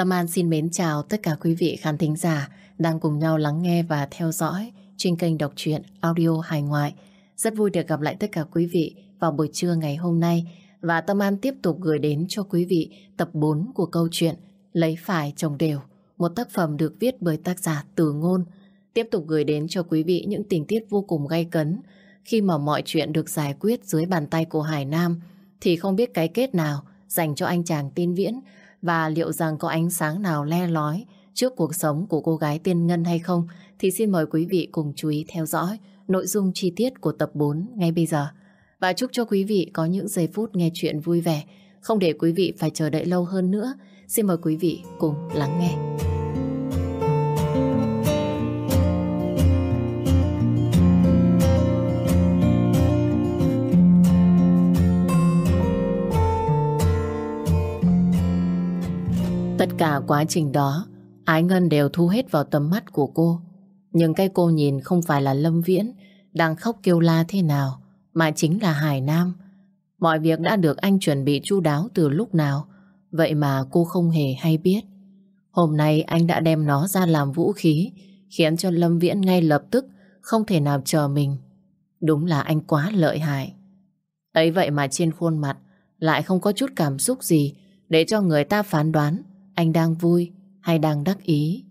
Tâm An xin mến chào tất cả quý vị khán thính giả đang cùng nhau lắng nghe và theo dõi trên kênh đọc truyện audio hài ngoại. Rất vui được gặp lại tất cả quý vị vào buổi trưa ngày hôm nay và Tâm An tiếp tục gửi đến cho quý vị tập 4 của câu chuyện Lấy phải chồng đều, một tác phẩm được viết bởi tác giả Từ Ngôn. Tiếp tục gửi đến cho quý vị những tình tiết vô cùng gay cấn khi mà mọi chuyện được giải quyết dưới bàn tay của Hải Nam thì không biết cái kết nào dành cho anh chàng tin viễn và liệu rằng có ánh sáng nào le lói trước cuộc sống của cô gái tiên Ngân hay không thì xin mời quý vị cùng chú ý theo dõi nội dung chi tiết của tập 4 ngay bây giờ. Và chúc cho quý vị có những giây phút nghe chuyện vui vẻ, không để quý vị phải chờ đợi lâu hơn nữa. Xin mời quý vị cùng lắng nghe. Tất cả quá trình đó, Ái Ngân đều thu hết vào tầm mắt của cô. Nhưng cái cô nhìn không phải là Lâm Viễn đang khóc kêu la thế nào, mà chính là Hải Nam. Mọi việc đã được anh chuẩn bị chu đáo từ lúc nào, vậy mà cô không hề hay biết. Hôm nay anh đã đem nó ra làm vũ khí, khiến cho Lâm Viễn ngay lập tức không thể nào chờ mình. Đúng là anh quá lợi hại. Ấy vậy mà trên khuôn mặt lại không có chút cảm xúc gì để cho người ta phán đoán anh đang vui hay đang đắc ý.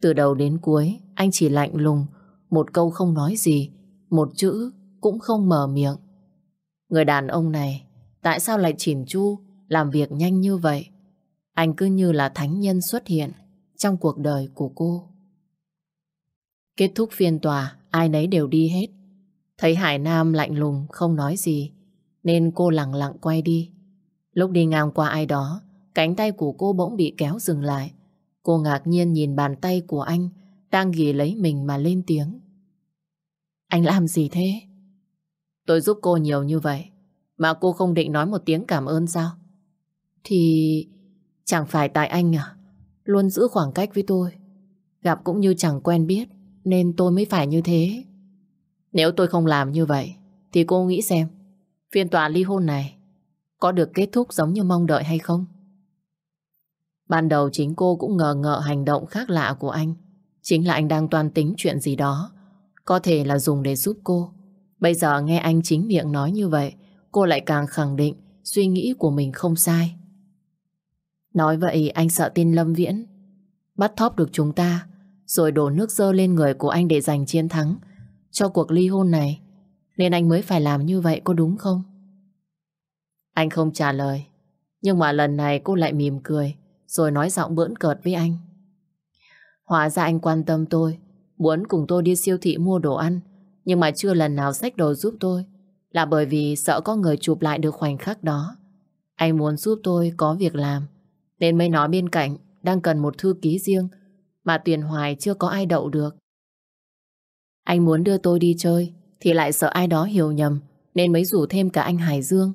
Từ đầu đến cuối, anh chỉ lạnh lùng, một câu không nói gì, một chữ cũng không mở miệng. Người đàn ông này, tại sao lại chỉn chu, làm việc nhanh như vậy? Anh cứ như là thánh nhân xuất hiện trong cuộc đời của cô. Kết thúc phiên tòa, ai nấy đều đi hết. Thấy Hải Nam lạnh lùng, không nói gì, nên cô lặng lặng quay đi. Lúc đi ngang qua ai đó, Cánh tay của cô bỗng bị kéo dừng lại. Cô ngạc nhiên nhìn bàn tay của anh, đang ghi lấy mình mà lên tiếng. Anh làm gì thế? Tôi giúp cô nhiều như vậy, mà cô không định nói một tiếng cảm ơn sao? Thì chẳng phải tại anh à? Luôn giữ khoảng cách với tôi. Gặp cũng như chẳng quen biết, nên tôi mới phải như thế. Nếu tôi không làm như vậy, thì cô nghĩ xem, phiên tòa ly hôn này có được kết thúc giống như mong đợi hay không? Ban đầu chính cô cũng ngờ ngợ hành động khác lạ của anh. Chính là anh đang toan tính chuyện gì đó. Có thể là dùng để giúp cô. Bây giờ nghe anh chính miệng nói như vậy, cô lại càng khẳng định suy nghĩ của mình không sai. Nói vậy anh sợ tin Lâm Viễn. Bắt thóp được chúng ta, rồi đổ nước dơ lên người của anh để giành chiến thắng cho cuộc ly hôn này. Nên anh mới phải làm như vậy có đúng không? Anh không trả lời. Nhưng mà lần này cô lại mỉm cười rồi nói giọng bỡn cợt với anh. Hóa ra anh quan tâm tôi, muốn cùng tôi đi siêu thị mua đồ ăn, nhưng mà chưa lần nào xách đồ giúp tôi, là bởi vì sợ có người chụp lại được khoảnh khắc đó. Anh muốn giúp tôi có việc làm, nên mới nói bên cạnh đang cần một thư ký riêng mà Tuyền Hoài chưa có ai đậu được. Anh muốn đưa tôi đi chơi thì lại sợ ai đó hiểu nhầm nên mới rủ thêm cả anh Hải Dương.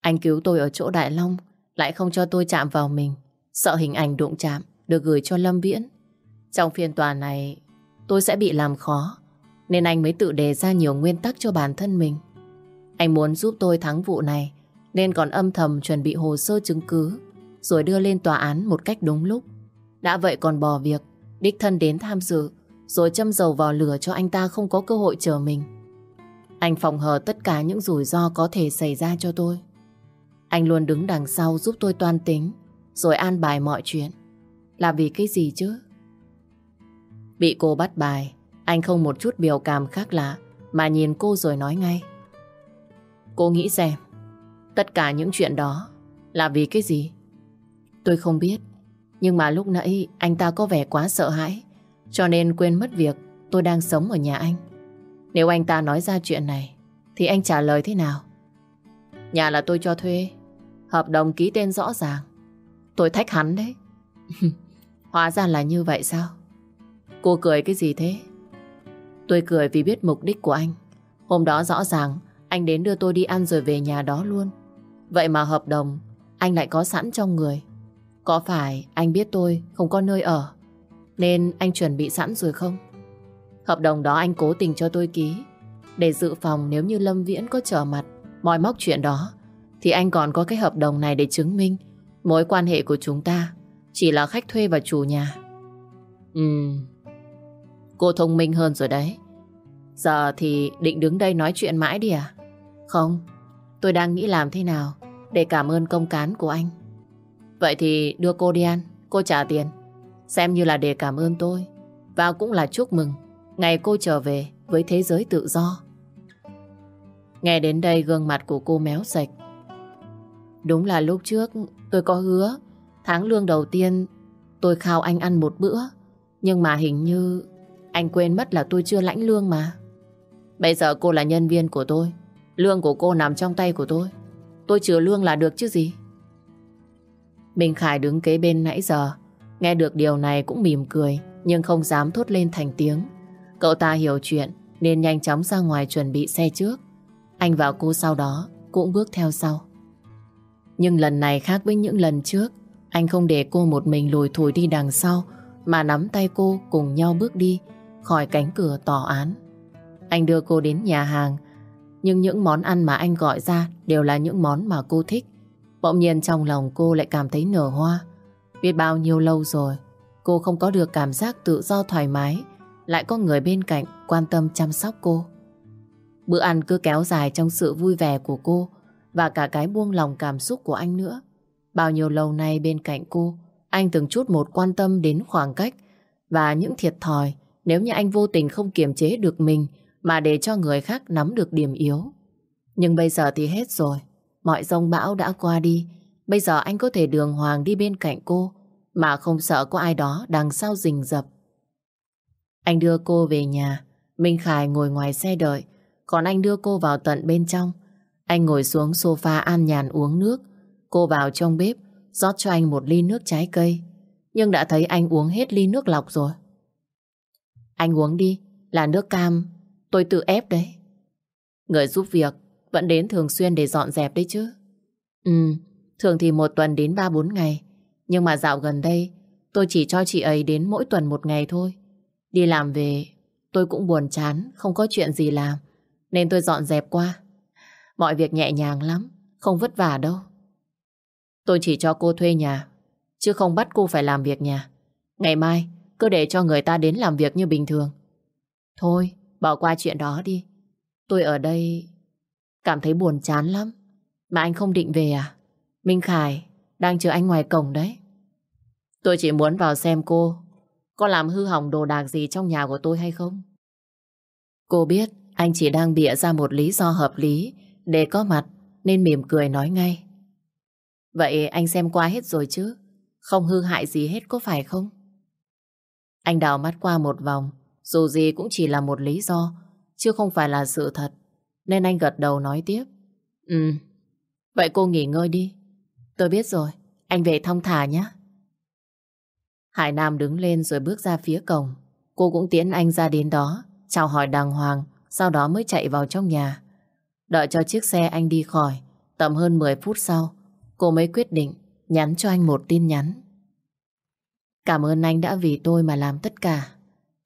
Anh cứu tôi ở chỗ Đại Long lại không cho tôi chạm vào mình. Sợ hình ảnh đụng chạm, được gửi cho Lâm Viễn. Trong phiên tòa này, tôi sẽ bị làm khó, nên anh mới tự đề ra nhiều nguyên tắc cho bản thân mình. Anh muốn giúp tôi thắng vụ này, nên còn âm thầm chuẩn bị hồ sơ chứng cứ, rồi đưa lên tòa án một cách đúng lúc. Đã vậy còn bỏ việc, đích thân đến tham dự, rồi châm dầu vào lửa cho anh ta không có cơ hội chờ mình. Anh phòng hờ tất cả những rủi ro có thể xảy ra cho tôi. Anh luôn đứng đằng sau giúp tôi toan tính rồi an bài mọi chuyện. Là vì cái gì chứ? Bị cô bắt bài, anh không một chút biểu cảm khác lạ, mà nhìn cô rồi nói ngay. Cô nghĩ xem, tất cả những chuyện đó là vì cái gì? Tôi không biết, nhưng mà lúc nãy anh ta có vẻ quá sợ hãi, cho nên quên mất việc tôi đang sống ở nhà anh. Nếu anh ta nói ra chuyện này, thì anh trả lời thế nào? Nhà là tôi cho thuê, hợp đồng ký tên rõ ràng. Tôi thách hắn đấy. Hóa ra là như vậy sao? Cô cười cái gì thế? Tôi cười vì biết mục đích của anh. Hôm đó rõ ràng, anh đến đưa tôi đi ăn rồi về nhà đó luôn. Vậy mà hợp đồng, anh lại có sẵn trong người. Có phải anh biết tôi không có nơi ở, nên anh chuẩn bị sẵn rồi không? Hợp đồng đó anh cố tình cho tôi ký để dự phòng nếu như Lâm Viễn có trở mặt moi móc chuyện đó, thì anh còn có cái hợp đồng này để chứng minh Mối quan hệ của chúng ta Chỉ là khách thuê và chủ nhà. Ừm, cô thông minh hơn rồi đấy. Giờ thì định đứng đây nói chuyện mãi đi à? Không, tôi đang nghĩ làm thế nào để cảm ơn công cán của anh. Vậy thì đưa cô đi ăn, cô trả tiền. Xem như là để cảm ơn tôi. Và cũng là chúc mừng ngày cô trở về với thế giới tự do. Nghe đến đây gương mặt của cô méo sạch. Đúng là lúc trước tôi có hứa, tháng lương đầu tiên tôi khao anh ăn một bữa. Nhưng mà hình như anh quên mất là tôi chưa lãnh lương mà. Bây giờ cô là nhân viên của tôi. Lương của cô nằm trong tay của tôi. Tôi trừ lương là được chứ gì. Minh Khải đứng kế bên nãy giờ. Nghe được điều này cũng mỉm cười, nhưng không dám thốt lên thành tiếng. Cậu ta hiểu chuyện, nên nhanh chóng ra ngoài chuẩn bị xe trước. Anh và cô sau đó cũng bước theo sau. Nhưng lần này khác với những lần trước, anh không để cô một mình lùi thủi đi đằng sau mà nắm tay cô cùng nhau bước đi khỏi cánh cửa tòa án. Anh đưa cô đến nhà hàng nhưng những món ăn mà anh gọi ra đều là những món mà cô thích. Bỗng nhiên trong lòng cô lại cảm thấy nở hoa. Biết bao nhiêu lâu rồi cô không có được cảm giác tự do thoải mái lại có người bên cạnh quan tâm chăm sóc cô. Bữa ăn cứ kéo dài trong sự vui vẻ của cô và cả cái buông lòng cảm xúc của anh nữa. Bao nhiêu lâu nay bên cạnh cô, anh từng chút một quan tâm đến khoảng cách và những thiệt thòi nếu như anh vô tình không kiềm chế được mình mà để cho người khác nắm được điểm yếu. Nhưng bây giờ thì hết rồi. Mọi rông bão đã qua đi. Bây giờ anh có thể đường hoàng đi bên cạnh cô mà không sợ có ai đó đằng sau rình rập. Anh đưa cô về nhà. Minh Khải ngồi ngoài xe đợi. Còn anh đưa cô vào tận bên trong. Anh ngồi xuống sofa an nhàn uống nước. Cô vào trong bếp rót cho anh một ly nước trái cây. Nhưng đã thấy anh uống hết ly nước lọc rồi. Anh uống đi, là nước cam Tôi tự ép đấy. Người giúp việc vẫn đến thường xuyên để dọn dẹp đấy chứ. Ừ, thường thì một tuần đến 3-4 ngày. Nhưng mà dạo gần đây tôi chỉ cho chị ấy đến mỗi tuần một ngày thôi. Đi làm về tôi cũng buồn chán, không có chuyện gì làm. Nên tôi dọn dẹp qua. Mọi việc nhẹ nhàng lắm, không vất vả đâu. Tôi chỉ cho cô thuê nhà, chứ không bắt cô phải làm việc nhà. Ngày mai, cứ để cho người ta đến làm việc như bình thường. Thôi, Bỏ qua chuyện đó đi. Tôi ở đây cảm thấy buồn chán lắm. Mà anh không định về à? Minh Khải đang chờ anh ngoài cổng đấy. Tôi chỉ muốn vào xem cô có làm hư hỏng đồ đạc gì trong nhà của tôi hay không. Cô biết anh chỉ đang bịa ra một lý do hợp lý để có mặt nên mỉm cười nói ngay. Vậy anh xem qua hết rồi chứ? Không hư hại gì hết có phải không? Anh đào mắt qua một vòng dù gì cũng chỉ là một lý do, chứ không phải là sự thật. Nên anh gật đầu nói tiếp. Ừ, vậy cô nghỉ ngơi đi. Tôi biết rồi, anh về thong thả nhé. Hải Nam đứng lên rồi bước ra phía cổng. Cô cũng tiến anh ra đến đó, chào hỏi đàng hoàng, sau đó mới chạy vào trong nhà. Đợi cho chiếc xe anh đi khỏi, tầm hơn 10 phút sau, cô mới quyết định nhắn cho anh một tin nhắn. Cảm ơn anh đã vì tôi mà làm tất cả.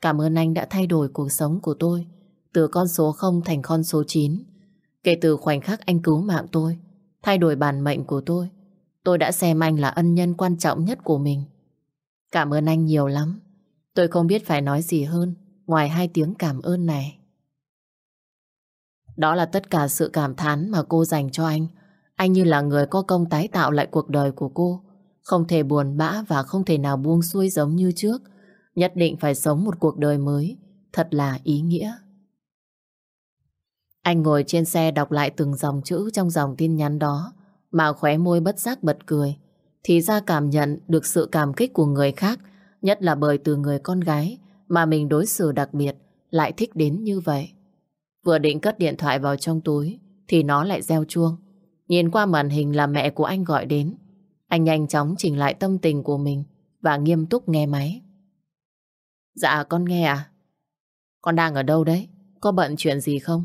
Cảm ơn anh đã thay đổi cuộc sống của tôi từ con số 0 thành con số 9. Kể từ khoảnh khắc anh cứu mạng tôi, thay đổi bản mệnh của tôi, tôi đã xem anh là ân nhân quan trọng nhất của mình. Cảm ơn anh nhiều lắm. Tôi không biết phải nói gì hơn ngoài hai tiếng cảm ơn này. Đó là tất cả sự cảm thán mà cô dành cho anh. Anh như là người có công tái tạo lại cuộc đời của cô. Không thể buồn bã và không thể nào buông xuôi giống như trước. Nhất định phải sống một cuộc đời mới Thật là ý nghĩa Anh ngồi trên xe đọc lại từng dòng chữ Trong dòng tin nhắn đó, Mà khóe môi bất giác bật cười Thì ra cảm nhận được sự cảm kích của người khác, Nhất là bởi từ người con gái Mà mình đối xử đặc biệt, Lại thích đến như vậy Vừa định cất điện thoại vào trong túi Thì nó lại reo chuông Nhìn qua màn hình là mẹ của anh gọi đến Anh nhanh chóng chỉnh lại tâm tình của mình Và nghiêm túc nghe máy Dạ con nghe à? Con đang ở đâu đấy? Có bận chuyện gì không?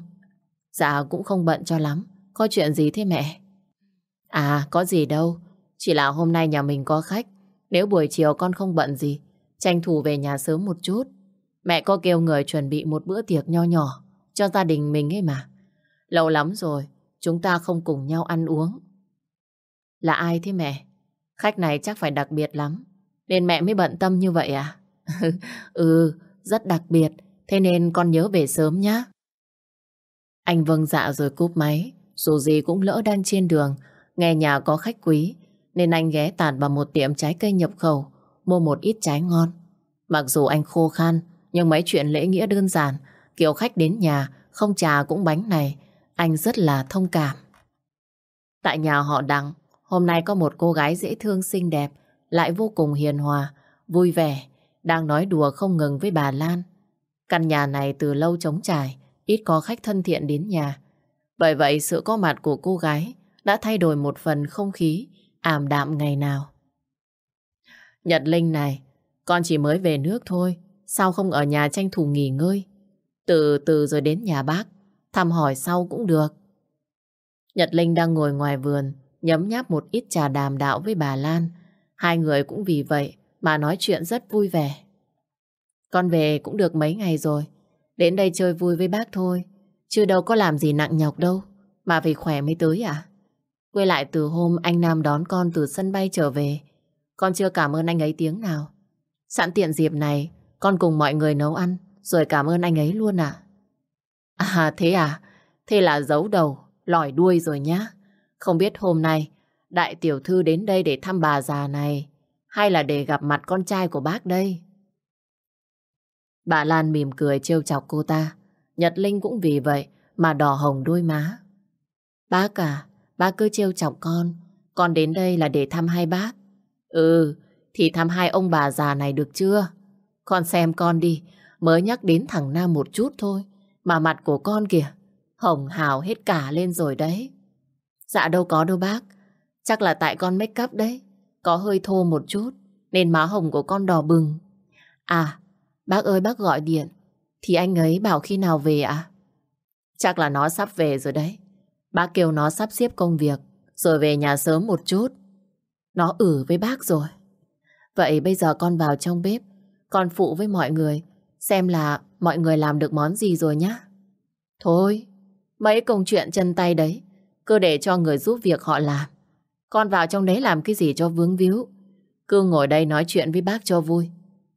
Dạ cũng không bận cho lắm. Có chuyện gì thế mẹ? À có gì đâu. Chỉ là hôm nay nhà mình có khách. Nếu buổi chiều con không bận gì, tranh thủ về nhà sớm một chút. Mẹ có kêu người chuẩn bị một bữa tiệc nho nhỏ cho gia đình mình ấy mà. Lâu lắm rồi, chúng ta không cùng nhau ăn uống. Là ai thế mẹ? Khách này chắc phải đặc biệt lắm. nên mẹ mới bận tâm như vậy à? ừ, rất đặc biệt, thế nên con nhớ về sớm nhá. Anh vâng dạ rồi cúp máy, dù gì cũng lỡ đang trên đường, nghe nhà có khách quý, nên anh ghé tạt vào một tiệm trái cây nhập khẩu, mua một ít trái ngon. Mặc dù anh khô khan, nhưng mấy chuyện lễ nghĩa đơn giản, kiểu khách đến nhà, không trà cũng bánh này, anh rất là thông cảm. Tại nhà họ Đặng, hôm nay có một cô gái dễ thương xinh đẹp, lại vô cùng hiền hòa, vui vẻ, đang nói đùa không ngừng với bà Lan. Căn nhà này từ lâu trống trải, ít có khách thân thiện đến nhà. Bởi vậy sự có mặt của cô gái đã thay đổi một phần không khí ảm đạm ngày nào. Nhật Linh này, con chỉ mới về nước thôi, sao không ở nhà tranh thủ nghỉ ngơi? Từ từ rồi đến nhà bác, thăm hỏi sau cũng được. Nhật Linh đang ngồi ngoài vườn, nhấm nháp một ít trà đàm đạo với bà Lan. Hai người cũng vì vậy mà nói chuyện rất vui vẻ. Con về cũng được mấy ngày rồi, đến đây chơi vui với bác thôi, chứ đâu có làm gì nặng nhọc đâu, mà vì khỏe mới tới à? Quay lại từ hôm anh Nam đón con từ sân bay trở về, con chưa cảm ơn anh ấy tiếng nào. Sẵn tiện dịp này, con cùng mọi người nấu ăn, rồi cảm ơn anh ấy luôn à? À thế à? Thế là giấu đầu, lòi đuôi rồi nhá. Không biết hôm nay đại tiểu thư đến đây để thăm bà già này hay là để gặp mặt con trai của bác đây? Bà Lan mỉm cười trêu chọc cô ta. Nhật Linh cũng vì vậy mà đỏ hồng đôi má. Bác à, bác cứ trêu chọc con. Con đến đây là để thăm hai bác. Ừ, thì thăm hai ông bà già này được chưa? Con xem con đi, mới nhắc đến thằng Nam một chút thôi. Mà mặt của con kìa, hồng hào hết cả lên rồi đấy. Dạ đâu có đâu bác, chắc là tại con make up đấy. Có hơi thô một chút, nên má hồng của con đỏ bừng. À, bác ơi bác gọi điện, thì anh ấy bảo khi nào về ạ? Chắc là nó sắp về rồi đấy. Bác kêu nó sắp xếp công việc, rồi về nhà sớm một chút. Nó ử với bác rồi. Vậy bây giờ con vào trong bếp, con phụ với mọi người, xem là mọi người làm được món gì rồi nhá. Thôi, mấy công chuyện chân tay đấy, cứ để cho người giúp việc họ làm. Con vào trong đấy làm cái gì cho vướng víu. Cứ ngồi đây nói chuyện với bác cho vui.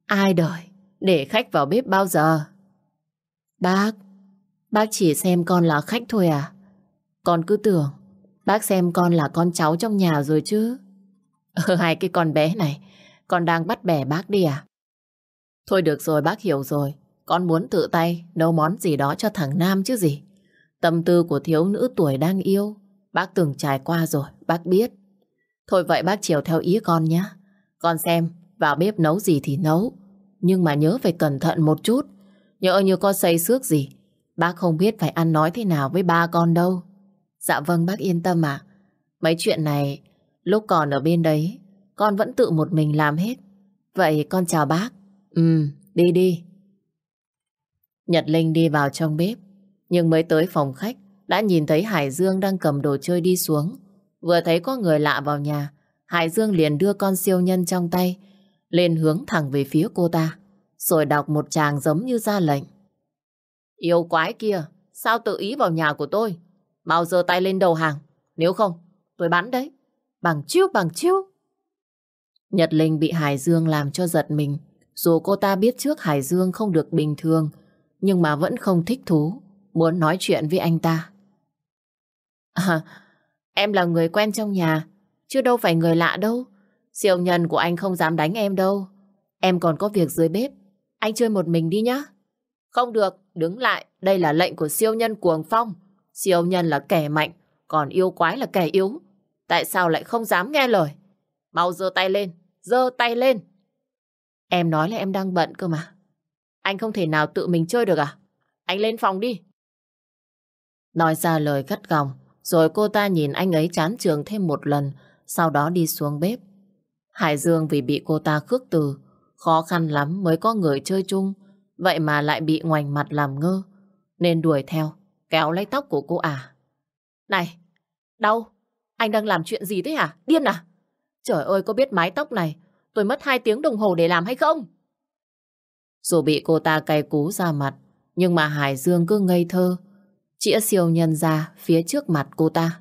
Ai đời, để khách vào bếp bao giờ? Bác, bác chỉ xem con là khách thôi à? Con cứ tưởng, bác xem con là con cháu trong nhà rồi chứ. Ừ, hai cái con bé này, con đang bắt bẻ bác đi à? Thôi được rồi, bác hiểu rồi. Con muốn tự tay nấu món gì đó cho thằng Nam chứ gì. Tâm tư của thiếu nữ tuổi đang yêu, bác từng trải qua rồi, bác biết. Thôi vậy bác chiều theo ý con nhé. Con xem, vào bếp nấu gì thì nấu. Nhưng mà nhớ phải cẩn thận một chút. Nhớ như con xây xước gì. Bác không biết phải ăn nói thế nào với ba con đâu. Dạ vâng bác yên tâm ạ. Mấy chuyện này, lúc còn ở bên đấy, con vẫn tự một mình làm hết. Vậy con chào bác. Ừ, đi đi. Nhật Linh đi vào trong bếp, nhưng mới tới phòng khách, đã nhìn thấy Hải Dương đang cầm đồ chơi đi xuống. Vừa thấy có người lạ vào nhà, Hải Dương liền đưa con siêu nhân trong tay, lên hướng thẳng về phía cô ta, rồi đọc một tràng giống như ra lệnh. Yêu quái kia, sao tự ý vào nhà của tôi? Bao giờ tay lên đầu hàng, nếu không, tôi bắn đấy. Bằng chiêu bằng chiêu. Nhật Linh bị Hải Dương làm cho giật mình. Dù cô ta biết trước Hải Dương không được bình thường, nhưng mà vẫn không thích thú, muốn nói chuyện với anh ta. À, em là người quen trong nhà, chứ đâu phải người lạ đâu. Siêu nhân của anh không dám đánh em đâu. Em còn có việc dưới bếp, anh chơi một mình đi nhá. Không được, đứng lại, đây là lệnh của siêu nhân cuồng phong. Siêu nhân là kẻ mạnh, còn yêu quái là kẻ yếu. Tại sao lại không dám nghe lời? Mau giơ tay lên, giơ tay lên. Em nói là em đang bận cơ mà. Anh không thể nào tự mình chơi được à? Anh lên phòng đi. Nói ra lời gắt gỏng rồi cô ta nhìn anh ấy chán trường thêm một lần, sau đó đi xuống bếp. Hải Dương vì bị cô ta khước từ, khó khăn lắm mới có người chơi chung, vậy mà lại bị ngoảnh mặt làm ngơ, nên đuổi theo, kéo lấy tóc của cô à. Này, đau, anh đang làm chuyện gì thế hả? Điên à? Trời ơi, có biết mái tóc này, tôi mất hai tiếng đồng hồ để làm hay không? Dù bị cô ta cay cú ra mặt, nhưng mà Hải Dương cứ ngây thơ, chĩa siêu nhân ra phía trước mặt cô ta.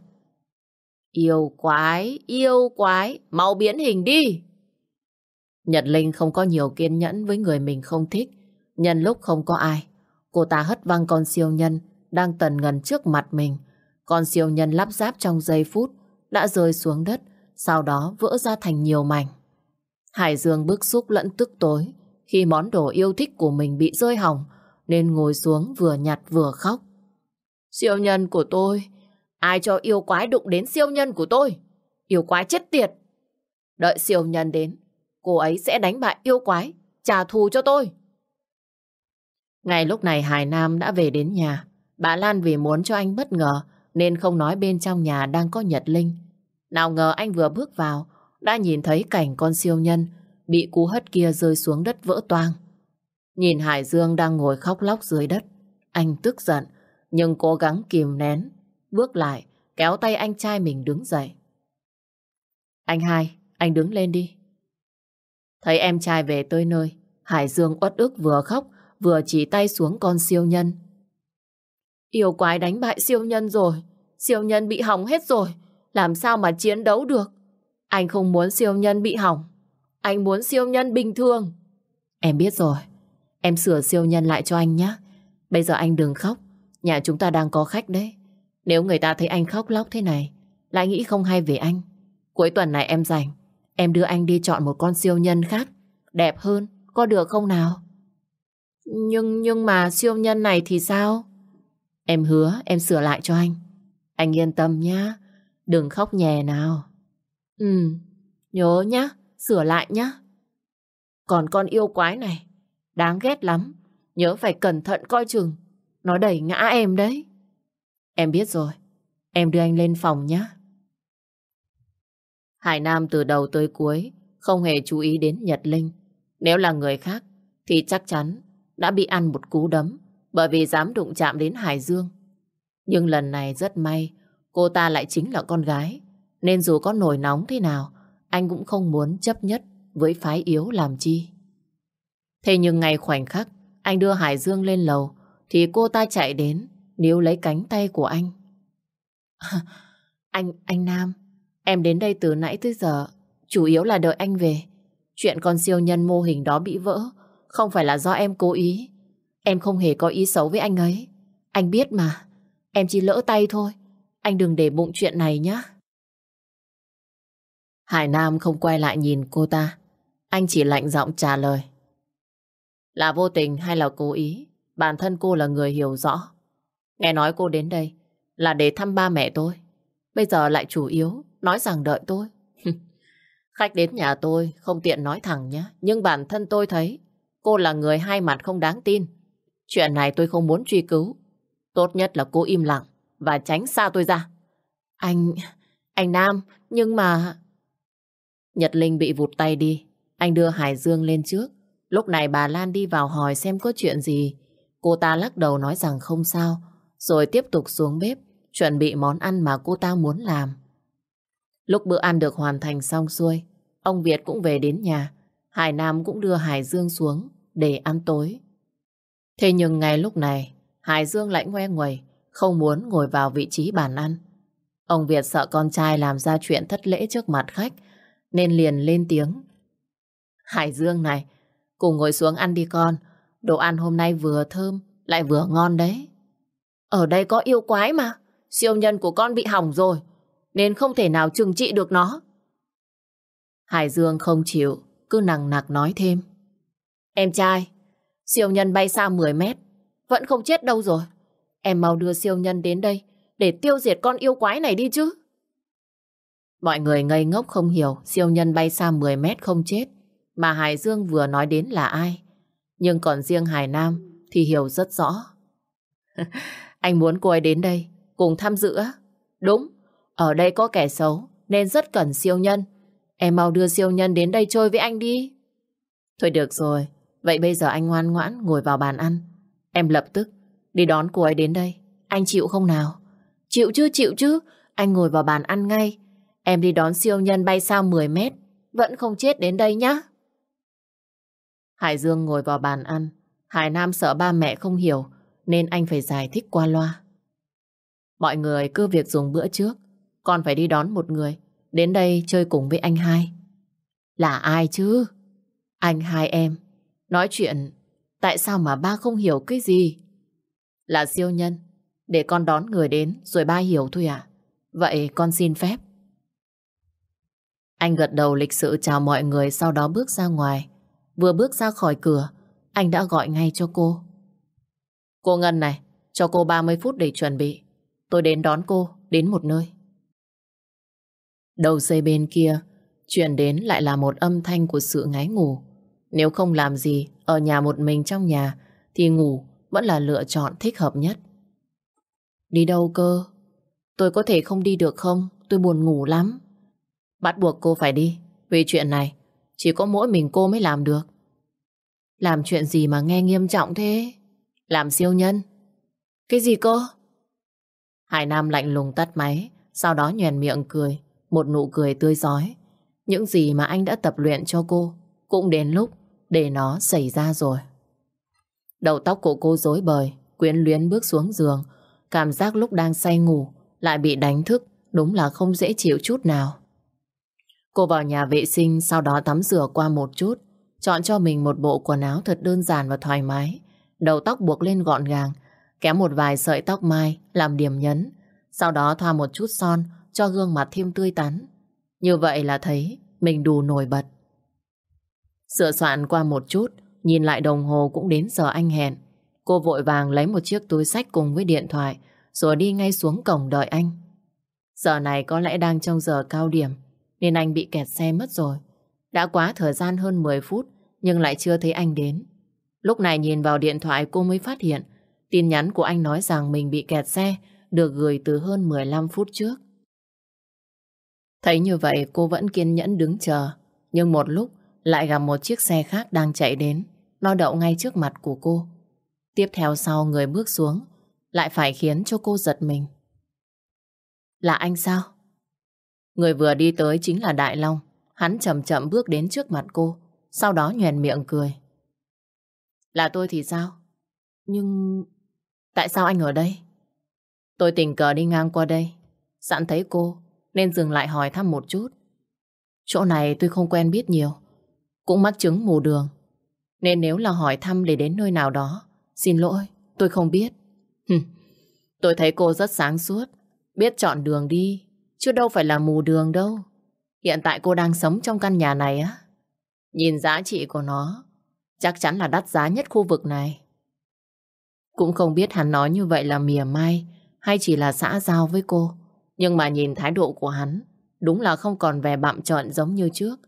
Yêu quái, yêu quái, mau biến hình đi! Nhật Linh không có nhiều kiên nhẫn với người mình không thích. Nhân lúc không có ai, cô ta hất văng con siêu nhân đang tần ngần trước mặt mình. Con siêu nhân lắp ráp trong giây phút đã rơi xuống đất, sau đó vỡ ra thành nhiều mảnh. Hải Dương bức xúc lẫn tức tối khi món đồ yêu thích của mình bị rơi hỏng nên ngồi xuống vừa nhặt vừa khóc. Siêu nhân của tôi, ai cho yêu quái đụng đến siêu nhân của tôi? Yêu quái chết tiệt! Đợi siêu nhân đến, cô ấy sẽ đánh bại yêu quái, trả thù cho tôi. Ngay lúc này Hải Nam đã về đến nhà. Bà Lan vì muốn cho anh bất ngờ nên không nói bên trong nhà đang có Nhật Linh. Nào ngờ anh vừa bước vào đã nhìn thấy cảnh con siêu nhân bị cú hất kia rơi xuống đất vỡ toang. Nhìn Hải Dương đang ngồi khóc lóc dưới đất. Anh tức giận nhưng cố gắng kìm nén. Bước lại kéo tay anh trai mình đứng dậy. Anh hai, anh đứng lên đi. Thấy em trai về tới nơi, Hải Dương uất ức vừa khóc, vừa chỉ tay xuống con siêu nhân. Yêu quái đánh bại siêu nhân rồi, siêu nhân bị hỏng hết rồi, làm sao mà chiến đấu được? Anh không muốn siêu nhân bị hỏng, anh muốn siêu nhân bình thường. Em biết rồi, em sửa siêu nhân lại cho anh nhé. Bây giờ anh đừng khóc, nhà chúng ta đang có khách đấy. Nếu người ta thấy anh khóc lóc thế này, lại nghĩ không hay về anh. Cuối tuần này em rảnh, em đưa anh đi chọn một con siêu nhân khác, đẹp hơn, có được không nào? Nhưng, nhưng mà siêu nhân này thì sao? Em hứa em sửa lại cho anh. Anh yên tâm nhá, đừng khóc nhè nào. Ừ, nhớ nhá, sửa lại nhá. Còn con yêu quái này, đáng ghét lắm, nhớ phải cẩn thận coi chừng, nó đẩy ngã em đấy. Em biết rồi, em đưa anh lên phòng nhá. Hải Nam từ đầu tới cuối không hề chú ý đến Nhật Linh. Nếu là người khác thì chắc chắn đã bị ăn một cú đấm bởi vì dám đụng chạm đến Hải Dương. Nhưng lần này rất may cô ta lại chính là con gái nên dù có nổi nóng thế nào anh cũng không muốn chấp nhất với phái yếu làm chi. Thế nhưng ngày khoảnh khắc anh đưa Hải Dương lên lầu thì cô ta chạy đến níu lấy cánh tay của anh. anh, anh Nam, Em đến đây từ nãy tới giờ, chủ yếu là đợi anh về. Chuyện con siêu nhân mô hình đó bị vỡ, không phải là do em cố ý. Em không hề có ý xấu với anh ấy. Anh biết mà, em chỉ lỡ tay thôi. Anh đừng để bụng chuyện này nhé. Hải Nam không quay lại nhìn cô ta. Anh chỉ lạnh giọng trả lời. Là vô tình hay là cố ý, bản thân cô là người hiểu rõ. Nghe nói cô đến đây là để thăm ba mẹ tôi. Bây giờ lại chủ yếu nói rằng đợi tôi. Khách đến nhà tôi không tiện nói thẳng nhé. Nhưng bản thân tôi thấy cô là người hai mặt không đáng tin. Chuyện này tôi không muốn truy cứu. Tốt nhất là cô im lặng và tránh xa tôi ra. Anh... anh Nam, nhưng mà... Nhật Linh bị vụt tay đi. Anh đưa Hải Dương lên trước. Lúc này bà Lan đi vào hỏi xem có chuyện gì. Cô ta lắc đầu nói rằng không sao. Rồi tiếp tục xuống bếp chuẩn bị món ăn mà cô ta muốn làm. Lúc bữa ăn được hoàn thành xong xuôi, ông Việt cũng về đến nhà. Hải Nam cũng đưa Hải Dương xuống để ăn tối. Thế nhưng ngay lúc này, Hải Dương lại ngoe nguẩy, không muốn ngồi vào vị trí bàn ăn. Ông Việt sợ con trai làm ra chuyện thất lễ trước mặt khách, nên liền lên tiếng. Hải Dương này, cùng ngồi xuống ăn đi con. Đồ ăn hôm nay vừa thơm, lại vừa ngon đấy. Ở đây có yêu quái mà. Siêu nhân của con bị hỏng rồi, nên không thể nào trừng trị được nó. Hải Dương không chịu, cứ nằng nặc nói thêm. Em trai, siêu nhân bay xa 10 mét, vẫn không chết đâu rồi. Em mau đưa siêu nhân đến đây để tiêu diệt con yêu quái này đi chứ. Mọi người ngây ngốc không hiểu siêu nhân bay xa 10 mét không chết, mà Hải Dương vừa nói đến là ai. Nhưng còn riêng Hải Nam thì hiểu rất rõ. Anh muốn cô ấy đến đây cùng tham dự á? Đúng, ở đây có kẻ xấu nên rất cần siêu nhân. Em mau đưa siêu nhân đến đây chơi với anh đi. Thôi được rồi, vậy bây giờ anh ngoan ngoãn ngồi vào bàn ăn. Em lập tức đi đón cô ấy đến đây. Anh chịu không nào? Chịu chứ, chịu chứ. Anh ngồi vào bàn ăn ngay. Em đi đón siêu nhân bay sao 10 mét. Vẫn không chết đến đây nhá. Hải Dương ngồi vào bàn ăn. Hải Nam sợ ba mẹ không hiểu nên anh phải giải thích qua loa. Mọi người cứ việc dùng bữa trước, còn phải đi đón một người, đến đây chơi cùng với anh hai. Là ai chứ? Anh hai em, nói chuyện, tại sao mà ba không hiểu cái gì? Là siêu nhân, để con đón người đến rồi ba hiểu thôi à? Vậy con xin phép. Anh gật đầu lịch sự chào mọi người sau đó bước ra ngoài. Vừa bước ra khỏi cửa, anh đã gọi ngay cho cô. Cô Ngân này, cho cô 30 phút để chuẩn bị. Tôi đến đón cô đến một nơi. Đầu dây bên kia, chuyển đến lại là một âm thanh của sự ngái ngủ. Nếu không làm gì, ở nhà một mình trong nhà, thì ngủ vẫn là lựa chọn thích hợp nhất. Đi đâu cơ? Tôi có thể không đi được không? Tôi buồn ngủ lắm. Bắt buộc cô phải đi. Vì chuyện này, chỉ có mỗi mình cô mới làm được. Làm chuyện gì mà nghe nghiêm trọng thế? Làm siêu nhân? Cái gì cô Hải Nam lạnh lùng tắt máy, sau đó nhoèn miệng cười, một nụ cười tươi giói. Những gì mà anh đã tập luyện cho cô, cũng đến lúc để nó xảy ra rồi. Đầu tóc của cô rối bời, quyến luyến bước xuống giường, cảm giác lúc đang say ngủ lại bị đánh thức, đúng là không dễ chịu chút nào. Cô vào nhà vệ sinh, sau đó tắm rửa qua một chút, chọn cho mình một bộ quần áo thật đơn giản và thoải mái, đầu tóc buộc lên gọn gàng, kéo một vài sợi tóc mai làm điểm nhấn, sau đó thoa một chút son cho gương mặt thêm tươi tắn. Như vậy là thấy mình đủ nổi bật. Sửa soạn qua một chút, nhìn lại đồng hồ cũng đến giờ anh hẹn. Cô vội vàng lấy một chiếc túi sách cùng với điện thoại, rồi đi ngay xuống cổng đợi anh. Giờ này có lẽ đang trong giờ cao điểm, nên anh bị kẹt xe mất rồi. Đã quá thời gian hơn 10 phút, nhưng lại chưa thấy anh đến. Lúc này nhìn vào điện thoại cô mới phát hiện tin nhắn của anh nói rằng mình bị kẹt xe được gửi từ hơn 15 phút trước. Thấy như vậy cô vẫn kiên nhẫn đứng chờ, nhưng một lúc lại gặp một chiếc xe khác đang chạy đến. Nó đậu ngay trước mặt của cô. Tiếp theo sau người bước xuống, lại phải khiến cho cô giật mình. Là anh sao? Người vừa đi tới chính là Đại Long. Hắn chậm chậm bước đến trước mặt cô, sau đó nhoèn miệng cười. Là tôi thì sao? Nhưng... Tại sao anh ở đây? Tôi tình cờ đi ngang qua đây. Sẵn thấy cô, nên dừng lại hỏi thăm một chút. Chỗ này tôi không quen biết nhiều. Cũng mắc chứng mù đường. Nên nếu là hỏi thăm để đến nơi nào đó, xin lỗi, tôi không biết. tôi thấy cô rất sáng suốt, biết chọn đường đi, chứ đâu phải là mù đường đâu. Hiện tại cô đang sống trong căn nhà này á. Nhìn giá trị của nó, chắc chắn là đắt giá nhất khu vực này. Cũng không biết hắn nói như vậy là mỉa mai hay chỉ là xã giao với cô. Nhưng mà nhìn thái độ của hắn, đúng là không còn vẻ bạm trợn giống như trước.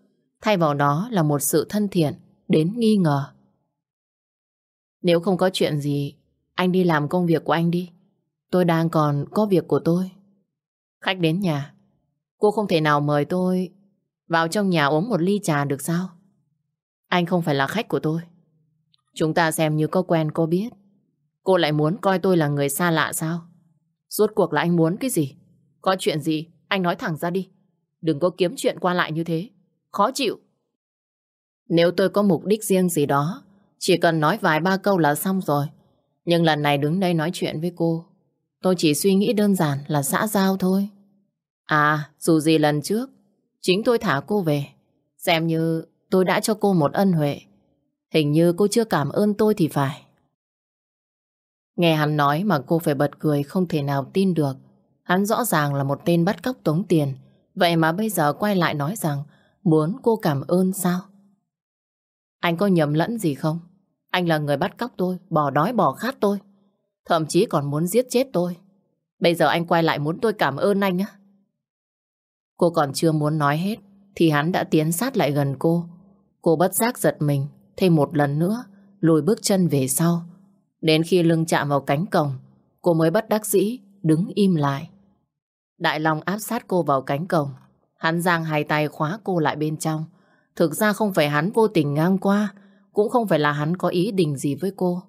Thay vào đó là một sự thân thiện, đến nghi ngờ. Nếu không có chuyện gì, anh đi làm công việc của anh đi. Tôi đang còn có việc của tôi. Khách đến nhà, cô không thể nào mời tôi vào trong nhà uống một ly trà được sao? Anh không phải là khách của tôi. Chúng ta xem như có quen có biết. Cô lại muốn coi tôi là người xa lạ sao? Rốt cuộc là anh muốn cái gì? Có chuyện gì, anh nói thẳng ra đi. Đừng có kiếm chuyện qua lại như thế. Khó chịu. Nếu tôi có mục đích riêng gì đó, chỉ cần nói vài ba câu là xong rồi. Nhưng lần này đứng đây nói chuyện với cô, tôi chỉ suy nghĩ đơn giản là xã giao thôi. À, dù gì lần trước, chính tôi thả cô về. Xem như tôi đã cho cô một ân huệ. Hình như cô chưa cảm ơn tôi thì phải. Nghe hắn nói mà cô phải bật cười không thể nào tin được. Hắn rõ ràng là một tên bắt cóc tống tiền. Vậy mà bây giờ quay lại nói rằng muốn cô cảm ơn sao? Anh có nhầm lẫn gì không? Anh là người bắt cóc tôi, bỏ đói bỏ khát tôi. Thậm chí còn muốn giết chết tôi. Bây giờ anh quay lại muốn tôi cảm ơn anh á. Cô còn chưa muốn nói hết thì hắn đã tiến sát lại gần cô. Cô bất giác giật mình thêm một lần nữa lùi bước chân về sau. Đến khi lưng chạm vào cánh cổng cô mới bất đắc dĩ đứng im lại. Đại Long áp sát cô vào cánh cổng. Hắn giang hai tay khóa cô lại bên trong. Thực ra không phải hắn vô tình ngang qua, cũng không phải là hắn có ý định gì với cô.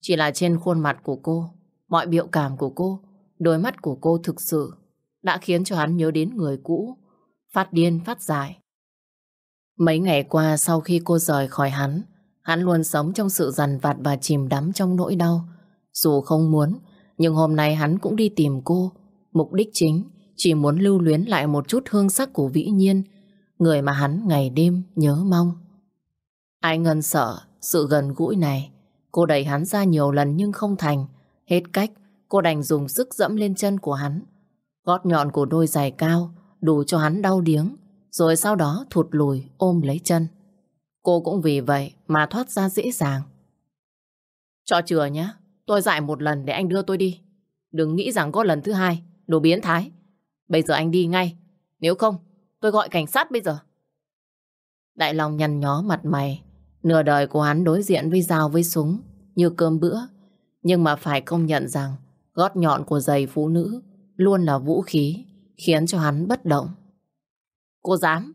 Chỉ là trên khuôn mặt của cô, mọi biểu cảm của cô, đôi mắt của cô thực sự đã khiến cho hắn nhớ đến người cũ, phát điên phát dại. Mấy ngày qua sau khi cô rời khỏi hắn, hắn luôn sống trong sự dằn vặt và chìm đắm trong nỗi đau. Dù không muốn, nhưng hôm nay hắn cũng đi tìm cô. Mục đích chính chỉ muốn lưu luyến lại một chút hương sắc của vĩ nhiên, người mà hắn ngày đêm nhớ mong. Ai ngân sợ sự gần gũi này. Cô đẩy hắn ra nhiều lần nhưng không thành. Hết cách, cô đành dùng sức dẫm lên chân của hắn. Gót nhọn của đôi giày cao đủ cho hắn đau điếng. Rồi sau đó thụt lùi ôm lấy chân. Cô cũng vì vậy mà thoát ra dễ dàng. Cho chừa nhé, tôi dạy một lần để anh đưa tôi đi. Đừng nghĩ rằng có lần thứ hai, đồ biến thái. Bây giờ anh đi ngay, nếu không tôi gọi cảnh sát bây giờ. Đại Long nhăn nhó mặt mày, nửa đời của hắn đối diện với dao với súng, như cơm bữa. Nhưng mà phải công nhận rằng gót nhọn của giày phụ nữ luôn là vũ khí, khiến cho hắn bất động. Cô dám?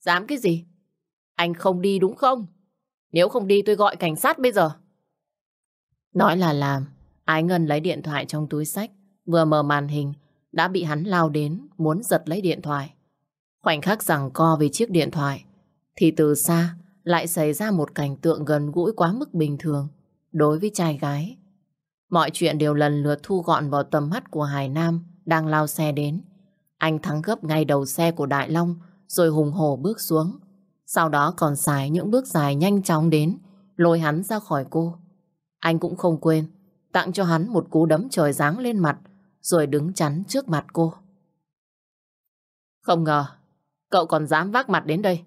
dám cái gì? Anh không đi đúng không? Nếu không đi tôi gọi cảnh sát bây giờ. Nói là làm, Ái Ngân lấy điện thoại trong túi sách, vừa mở màn hình, đã bị hắn lao đến, muốn giật lấy điện thoại. Khoảnh khắc rằng co về chiếc điện thoại, thì từ xa lại xảy ra một cảnh tượng gần gũi quá mức bình thường đối với trai gái. Mọi chuyện đều lần lượt thu gọn vào tầm mắt của Hải Nam đang lao xe đến. Anh thắng gấp ngay đầu xe của Đại Long rồi hùng hổ bước xuống. Sau đó còn xài những bước dài nhanh chóng đến lôi hắn ra khỏi cô. Anh cũng không quên tặng cho hắn một cú đấm trời giáng lên mặt rồi đứng chắn trước mặt cô. Không ngờ, cậu còn dám vác mặt đến đây.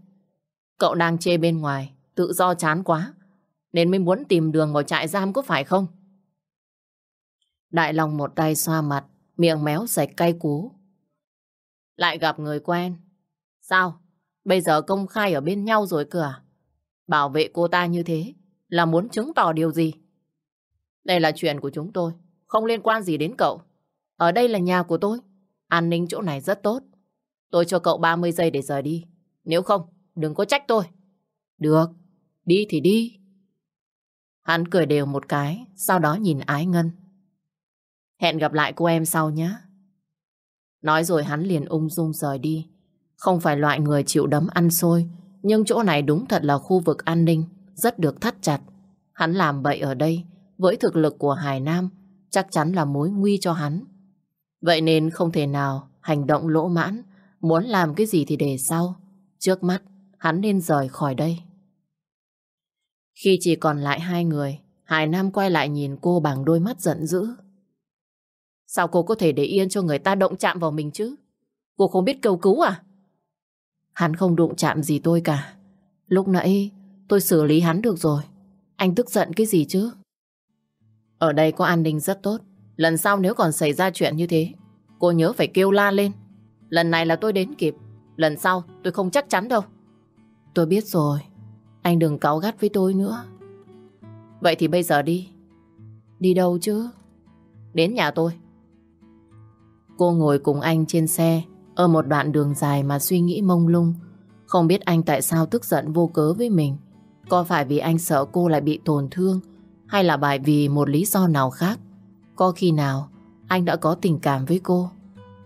Cậu đang chê bên ngoài, tự do chán quá, nên mới muốn tìm đường vào trại giam có phải không? Đại Long một tay xoa mặt, miệng méo sạch cay cú. Lại gặp người quen. Sao? Bây giờ công khai ở bên nhau rồi cửa. À? Bảo vệ cô ta như thế là muốn chứng tỏ điều gì? Đây là chuyện của chúng tôi, không liên quan gì đến cậu. Ở đây là nhà của tôi, an ninh chỗ này rất tốt. Tôi cho cậu 30 giây để rời đi. Nếu không, đừng có trách tôi. Được, đi thì đi. Hắn cười đều một cái, sau đó nhìn Ái Ngân. Hẹn gặp lại cô em sau nhé. Nói rồi hắn liền ung dung rời đi. Không phải loại người chịu đấm ăn xôi, nhưng chỗ này đúng thật là khu vực an ninh, rất được thắt chặt. Hắn làm bậy ở đây, với thực lực của Hải Nam, chắc chắn là mối nguy cho hắn. Vậy nên không thể nào hành động lỗ mãn, muốn làm cái gì thì để sau. Trước mắt, hắn nên rời khỏi đây. Khi chỉ còn lại hai người, Hải Nam quay lại nhìn cô bằng đôi mắt giận dữ. Sao cô có thể để yên cho người ta động chạm vào mình chứ? Cô không biết cầu cứu à? Hắn không đụng chạm gì tôi cả. Lúc nãy tôi xử lý hắn được rồi. Anh tức giận cái gì chứ? Ở đây có an ninh rất tốt. Lần sau nếu còn xảy ra chuyện như thế, cô nhớ phải kêu la lên. Lần này là tôi đến kịp. Lần sau tôi không chắc chắn đâu. Tôi biết rồi. Anh đừng cáu gắt với tôi nữa. Vậy thì bây giờ đi. Đi đâu chứ? Đến nhà tôi. Cô ngồi cùng anh trên xe ở một đoạn đường dài mà suy nghĩ mông lung. Không biết anh tại sao tức giận vô cớ với mình. Có phải vì anh sợ cô lại bị tổn thương hay là bởi vì một lý do nào khác? Có khi nào anh đã có tình cảm với cô?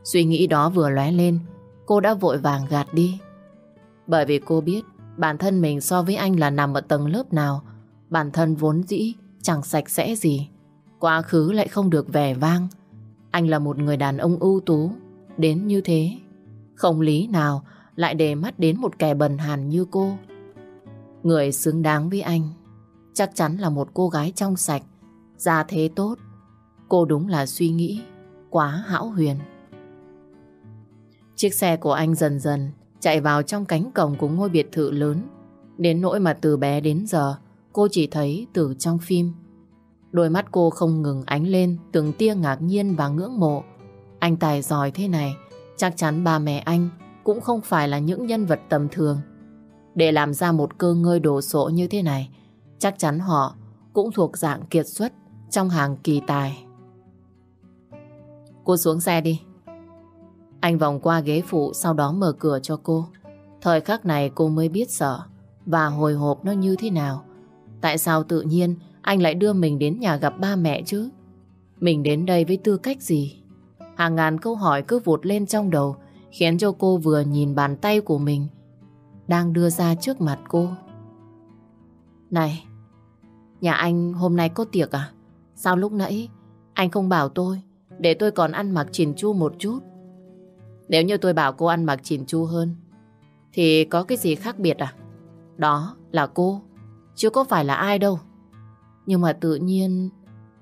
Suy nghĩ đó vừa lóe lên, cô đã vội vàng gạt đi. Bởi vì cô biết bản thân mình so với anh là nằm ở tầng lớp nào, bản thân vốn dĩ chẳng sạch sẽ gì. Quá khứ lại không được vẻ vang. Anh là một người đàn ông ưu tú, đến như thế. Không lý nào lại để mắt đến một kẻ bần hàn như cô. Người xứng đáng với anh chắc chắn là một cô gái trong sạch, gia thế tốt. Cô đúng là suy nghĩ quá hão huyền. Chiếc xe của anh dần dần chạy vào trong cánh cổng của ngôi biệt thự lớn. Đến nỗi mà từ bé đến giờ, cô chỉ thấy từ trong phim. Đôi mắt cô không ngừng ánh lên từng tia ngạc nhiên và ngưỡng mộ. Anh tài giỏi thế này, chắc chắn ba mẹ anh cũng không phải là những nhân vật tầm thường. Để làm ra một cơ ngơi đồ sộ như thế này, chắc chắn họ cũng thuộc dạng kiệt xuất trong hàng kỳ tài. Cô xuống xe đi. Anh vòng qua ghế phụ sau đó mở cửa cho cô. Thời khắc này cô mới biết sợ và hồi hộp nó như thế nào. Tại sao tự nhiên anh lại đưa mình đến nhà gặp ba mẹ chứ? Mình đến đây với tư cách gì? Hàng ngàn câu hỏi cứ vụt lên trong đầu khiến cho cô vừa nhìn bàn tay của mình đang đưa ra trước mặt cô. Này, nhà anh hôm nay có tiệc à? Sao lúc nãy anh không bảo tôi để tôi còn ăn mặc chỉn chu một chút? Nếu như tôi bảo cô ăn mặc chỉn chu hơn thì có cái gì khác biệt à? Đó là cô, chứ có phải là ai đâu. Nhưng mà tự nhiên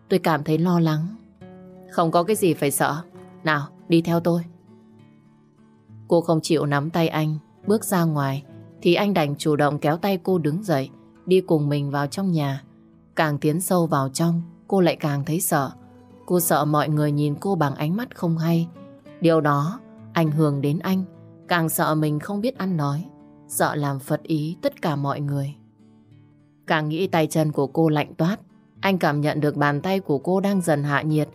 tôi cảm thấy lo lắng. Không có cái gì phải sợ. Nào, đi theo tôi. Cô không chịu nắm tay anh, bước ra ngoài, thì anh đành chủ động kéo tay cô đứng dậy, đi cùng mình vào trong nhà. Càng tiến sâu vào trong, cô lại càng thấy sợ. Cô sợ mọi người nhìn cô bằng ánh mắt không hay. Điều đó ảnh hưởng đến anh, càng sợ mình không biết ăn nói, sợ làm phật ý tất cả mọi người. Càng nghĩ tay chân của cô lạnh toát, anh cảm nhận được bàn tay của cô đang dần hạ nhiệt,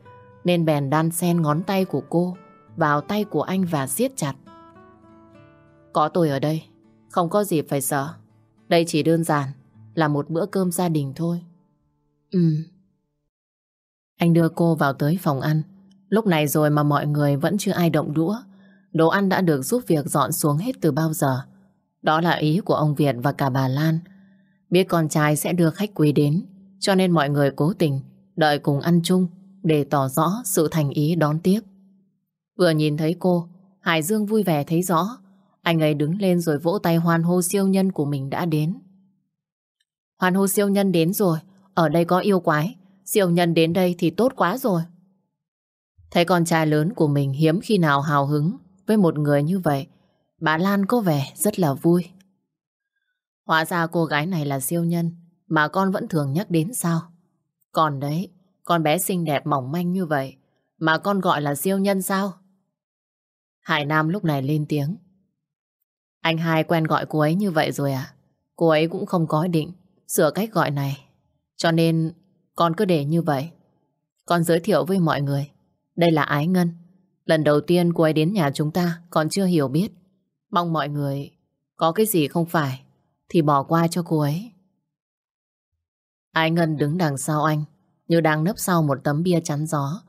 nên bèn đan xen ngón tay của cô vào tay của anh và siết chặt. Có tôi ở đây, không có gì phải sợ. Đây chỉ đơn giản là một bữa cơm gia đình thôi. Ừ. Anh đưa cô vào tới phòng ăn. Lúc này rồi mà mọi người vẫn chưa ai động đũa. Đồ ăn đã được giúp việc dọn xuống hết từ bao giờ. Đó là ý của ông Việt và cả bà Lan. Biết con trai sẽ đưa khách quý đến, cho nên mọi người cố tình đợi cùng ăn chung để tỏ rõ sự thành ý đón tiếp. Vừa nhìn thấy cô, Hải Dương vui vẻ thấy rõ. Anh ấy đứng lên rồi vỗ tay hoan hô siêu nhân của mình đã đến. Hoan hô siêu nhân đến rồi, ở đây có yêu quái. Siêu nhân đến đây thì tốt quá rồi. Thấy con trai lớn của mình hiếm khi nào hào hứng với một người như vậy, bà Lan có vẻ rất là vui. Hóa ra cô gái này là siêu nhân mà con vẫn thường nhắc đến sao? Còn đấy, con bé xinh đẹp mỏng manh như vậy mà con gọi là siêu nhân sao? Hải Nam lúc này lên tiếng. Anh hai quen gọi cô ấy như vậy rồi à? Cô ấy cũng không có định sửa cách gọi này. Cho nên con cứ để như vậy. Con giới thiệu với mọi người. Đây là Ái Ngân. Lần đầu tiên cô ấy đến nhà chúng ta còn chưa hiểu biết. Mong mọi người có cái gì không phải thì bỏ qua cho cô ấy. Ái Ngân đứng đằng sau anh như đang nấp sau một tấm bia chắn gió.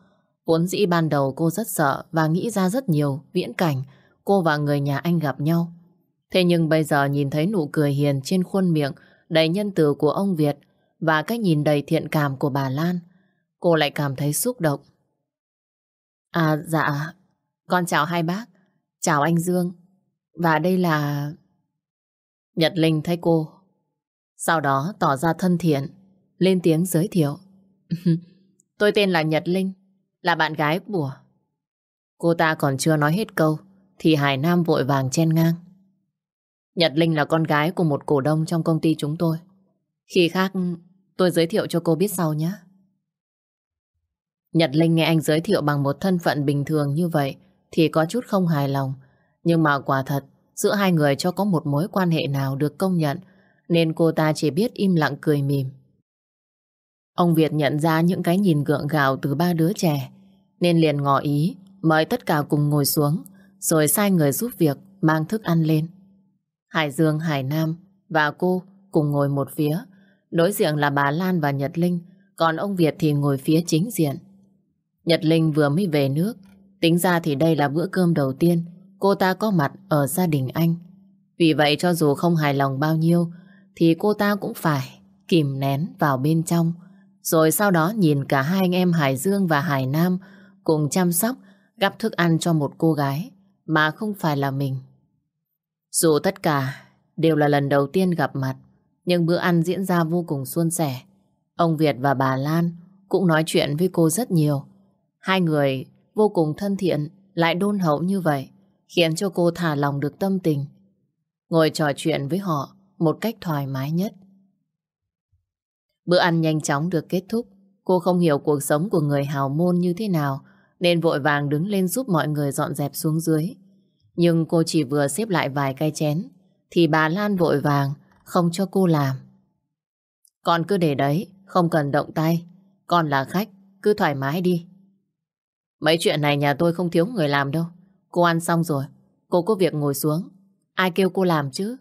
Vốn dĩ ban đầu cô rất sợ và nghĩ ra rất nhiều viễn cảnh cô và người nhà anh gặp nhau. Thế nhưng bây giờ nhìn thấy nụ cười hiền trên khuôn miệng đầy nhân từ của ông Việt và cái nhìn đầy thiện cảm của bà Lan, cô lại cảm thấy xúc động. À dạ, con chào hai bác, chào anh Dương, và đây là... Nhật Linh thấy cô, sau đó tỏ ra thân thiện, lên tiếng giới thiệu. Tôi tên là Nhật Linh, là bạn gái của... Cô ta còn chưa nói hết câu, thì Hải Nam vội vàng chen ngang. Nhật Linh là con gái của một cổ đông trong công ty chúng tôi. Khi khác, tôi giới thiệu cho cô biết sau nhé. Nhật Linh nghe anh giới thiệu bằng một thân phận bình thường như vậy thì có chút không hài lòng. Nhưng mà quả thật, giữa hai người cho có một mối quan hệ nào được công nhận nên cô ta chỉ biết im lặng cười mỉm. Ông Việt nhận ra những cái nhìn gượng gạo từ ba đứa trẻ nên liền ngỏ ý mời tất cả cùng ngồi xuống rồi sai người giúp việc mang thức ăn lên. Hải Dương, Hải Nam và cô cùng ngồi một phía. Đối diện là bà Lan và Nhật Linh, còn ông Việt thì ngồi phía chính diện. Nhật Linh vừa mới về nước, tính ra thì đây là bữa cơm đầu tiên cô ta có mặt ở gia đình anh. Vì vậy cho dù không hài lòng bao nhiêu, thì cô ta cũng phải kìm nén vào bên trong, rồi sau đó nhìn cả hai anh em Hải Dương và Hải Nam cùng chăm sóc, gắp thức ăn cho một cô gái, mà không phải là mình. Dù tất cả đều là lần đầu tiên gặp mặt, nhưng bữa ăn diễn ra vô cùng suôn sẻ. Ông Việt và bà Lan cũng nói chuyện với cô rất nhiều. Hai người vô cùng thân thiện, lại đôn hậu như vậy, khiến cho cô thả lòng được tâm tình. Ngồi trò chuyện với họ một cách thoải mái nhất. Bữa ăn nhanh chóng được kết thúc. Cô không hiểu cuộc sống của người hào môn như thế nào, nên vội vàng đứng lên giúp mọi người dọn dẹp xuống dưới. Nhưng cô chỉ vừa xếp lại vài cái chén thì bà Lan vội vàng không cho cô làm. Con cứ để đấy, không cần động tay. Con là khách, cứ thoải mái đi. Mấy chuyện này nhà tôi không thiếu người làm đâu. Cô ăn xong rồi, cô có việc ngồi xuống. Ai kêu cô làm chứ?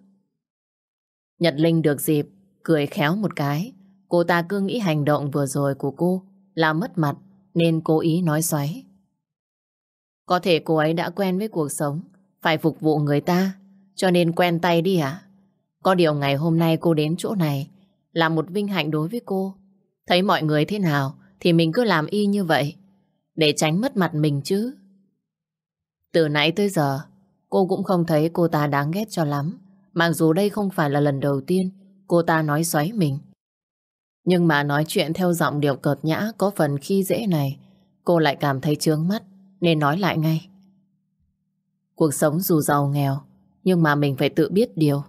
Nhật Linh được dịp, cười khéo một cái. Cô ta cứ nghĩ hành động vừa rồi của cô là mất mặt, nên cố ý nói xoáy. Có thể cô ấy đã quen với cuộc sống phải phục vụ người ta, cho nên quen tay đi hả? Có điều ngày hôm nay cô đến chỗ này là một vinh hạnh đối với cô. Thấy mọi người thế nào thì mình cứ làm y như vậy, để tránh mất mặt mình chứ. Từ nãy tới giờ, cô cũng không thấy cô ta đáng ghét cho lắm, Mặc dù đây không phải là lần đầu tiên cô ta nói xoáy mình. Nhưng mà nói chuyện theo giọng điệu cợt nhã có phần khi dễ này, cô lại cảm thấy trướng mắt nên nói lại ngay. Cuộc sống dù giàu nghèo, nhưng mà mình phải tự biết điều,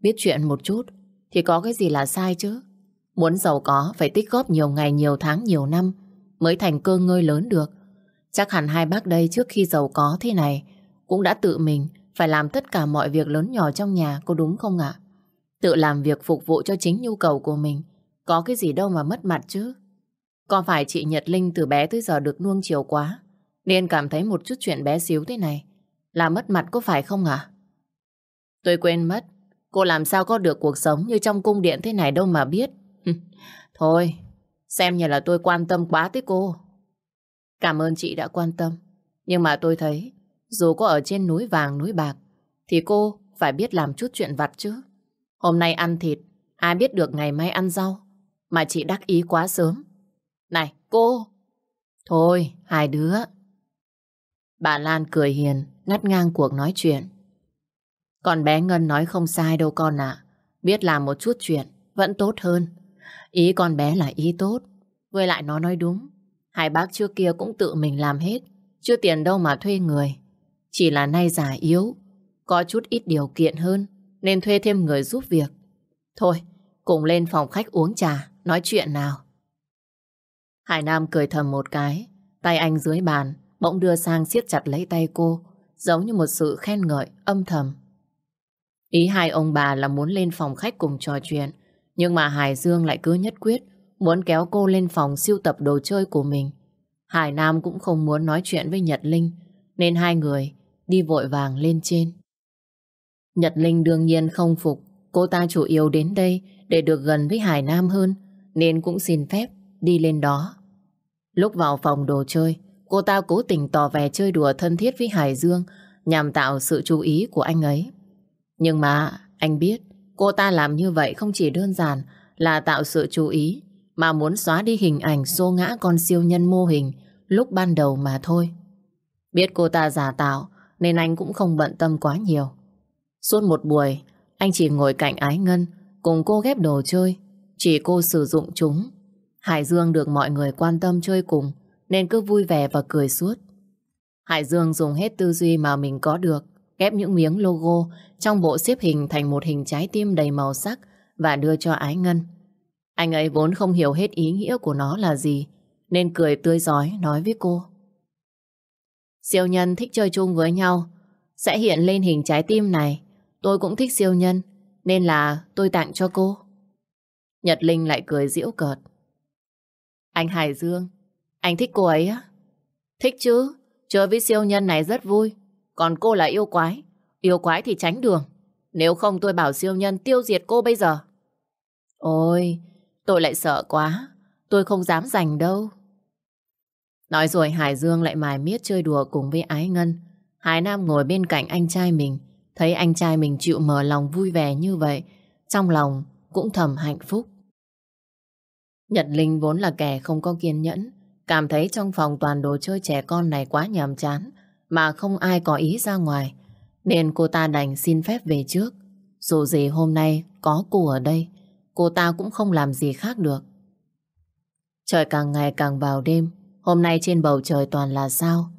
biết chuyện một chút thì có cái gì là sai chứ. Muốn giàu có phải tích góp nhiều ngày, nhiều tháng, nhiều năm mới thành cơ ngơi lớn được. Chắc hẳn hai bác đây trước khi giàu có thế này cũng đã tự mình phải làm tất cả mọi việc lớn nhỏ trong nhà, có đúng không ạ? Tự làm việc phục vụ cho chính nhu cầu của mình, có cái gì đâu mà mất mặt chứ. Có phải chị Nhật Linh từ bé tới giờ được nuông chiều quá, nên cảm thấy một chút chuyện bé xíu thế này là mất mặt có phải không ạ? Tôi quên mất, cô làm sao có được cuộc sống như trong cung điện thế này đâu mà biết. Thôi, xem như là tôi quan tâm quá tới cô. Cảm ơn chị đã quan tâm, nhưng mà tôi thấy dù có ở trên núi vàng núi bạc thì cô phải biết làm chút chuyện vặt chứ. Hôm nay ăn thịt, ai biết được ngày mai ăn rau. Mà chị đắc ý quá sớm. Này, cô! Thôi, hai đứa. Bà Lan cười hiền, ngắt ngang cuộc nói chuyện. Còn bé Ngân nói không sai đâu con ạ. Biết làm một chút chuyện, vẫn tốt hơn. Ý con bé là ý tốt. Với lại nó nói đúng. Hai bác trước kia cũng tự mình làm hết. Chưa tiền đâu mà thuê người. Chỉ là nay già yếu. Có chút ít điều kiện hơn. Nên thuê thêm người giúp việc. Thôi, cùng lên phòng khách uống trà, nói chuyện nào. Hải Nam cười thầm một cái. Tay anh dưới bàn, bỗng đưa sang siết chặt lấy tay cô. Giống như một sự khen ngợi, âm thầm. Ý hai ông bà là muốn lên phòng khách cùng trò chuyện. Nhưng mà Hải Dương lại cứ nhất quyết muốn kéo cô lên phòng siêu tập đồ chơi của mình. Hải Nam cũng không muốn nói chuyện với Nhật Linh, nên hai người đi vội vàng lên trên. Nhật Linh đương nhiên không phục, cô ta chủ yếu đến đây để được gần với Hải Nam hơn, nên cũng xin phép đi lên đó. Lúc vào phòng đồ chơi, cô ta cố tình tỏ vẻ chơi đùa thân thiết với Hải Dương nhằm tạo sự chú ý của anh ấy. Nhưng mà anh biết cô ta làm như vậy không chỉ đơn giản là tạo sự chú ý mà muốn xóa đi hình ảnh xô ngã con siêu nhân mô hình lúc ban đầu mà thôi. Biết cô ta giả tạo nên anh cũng không bận tâm quá nhiều. Suốt một buổi, anh chỉ ngồi cạnh Ái Ngân cùng cô ghép đồ chơi, chỉ cô sử dụng chúng. Hải Dương được mọi người quan tâm chơi cùng nên cứ vui vẻ và cười suốt. Hải Dương dùng hết tư duy mà mình có được, ghép những miếng logo trong bộ xếp hình thành một hình trái tim đầy màu sắc và đưa cho Ái Ngân. Anh ấy vốn không hiểu hết ý nghĩa của nó là gì, nên cười tươi giói nói với cô. Siêu nhân thích chơi chung với nhau, sẽ hiện lên hình trái tim này. Tôi cũng thích siêu nhân, nên là tôi tặng cho cô. Nhật Linh lại cười giễu cợt. Anh Hải Dương, anh thích cô ấy á? Thích chứ, chơi với siêu nhân này rất vui. Còn cô là yêu quái, yêu quái thì tránh đường. Nếu không tôi bảo siêu nhân tiêu diệt cô bây giờ. Ôi, tôi lại sợ quá, tôi không dám giành đâu. Nói rồi Hải Dương lại mài miết chơi đùa cùng với Ái Ngân. Hải Nam ngồi bên cạnh anh trai mình, thấy anh trai mình chịu mở lòng vui vẻ như vậy, trong lòng cũng thầm hạnh phúc. Nhật Linh vốn là kẻ không có kiên nhẫn, cảm thấy trong phòng toàn đồ chơi trẻ con này quá nhàm chán, mà không ai có ý ra ngoài, nên cô ta đành xin phép về trước. Dù gì hôm nay có cô ở đây, cô ta cũng không làm gì khác được. Trời càng ngày càng vào đêm, hôm nay trên bầu trời toàn là sao.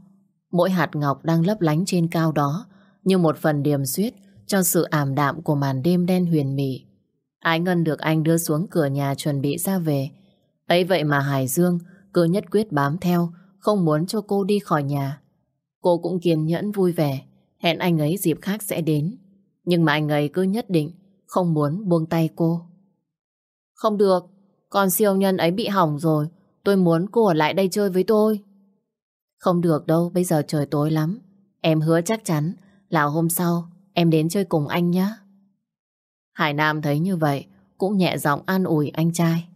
Mỗi hạt ngọc đang lấp lánh trên cao đó, như một phần điểm xuyết cho sự ảm đạm của màn đêm đen huyền mị. Ái Ngân được anh đưa xuống cửa nhà chuẩn bị ra về. ấy vậy mà Hải Dương cứ nhất quyết bám theo, không muốn cho cô đi khỏi nhà. Cô cũng kiên nhẫn vui vẻ, hẹn anh ấy dịp khác sẽ đến. Nhưng mà anh ấy cứ nhất định không muốn buông tay cô. Không được, con siêu nhân ấy bị hỏng rồi. Tôi muốn cô ở lại đây chơi với tôi. Không được đâu, bây giờ trời tối lắm. Em hứa chắc chắn là hôm sau em đến chơi cùng anh nhé. Hải Nam thấy như vậy, cũng nhẹ giọng an ủi anh trai.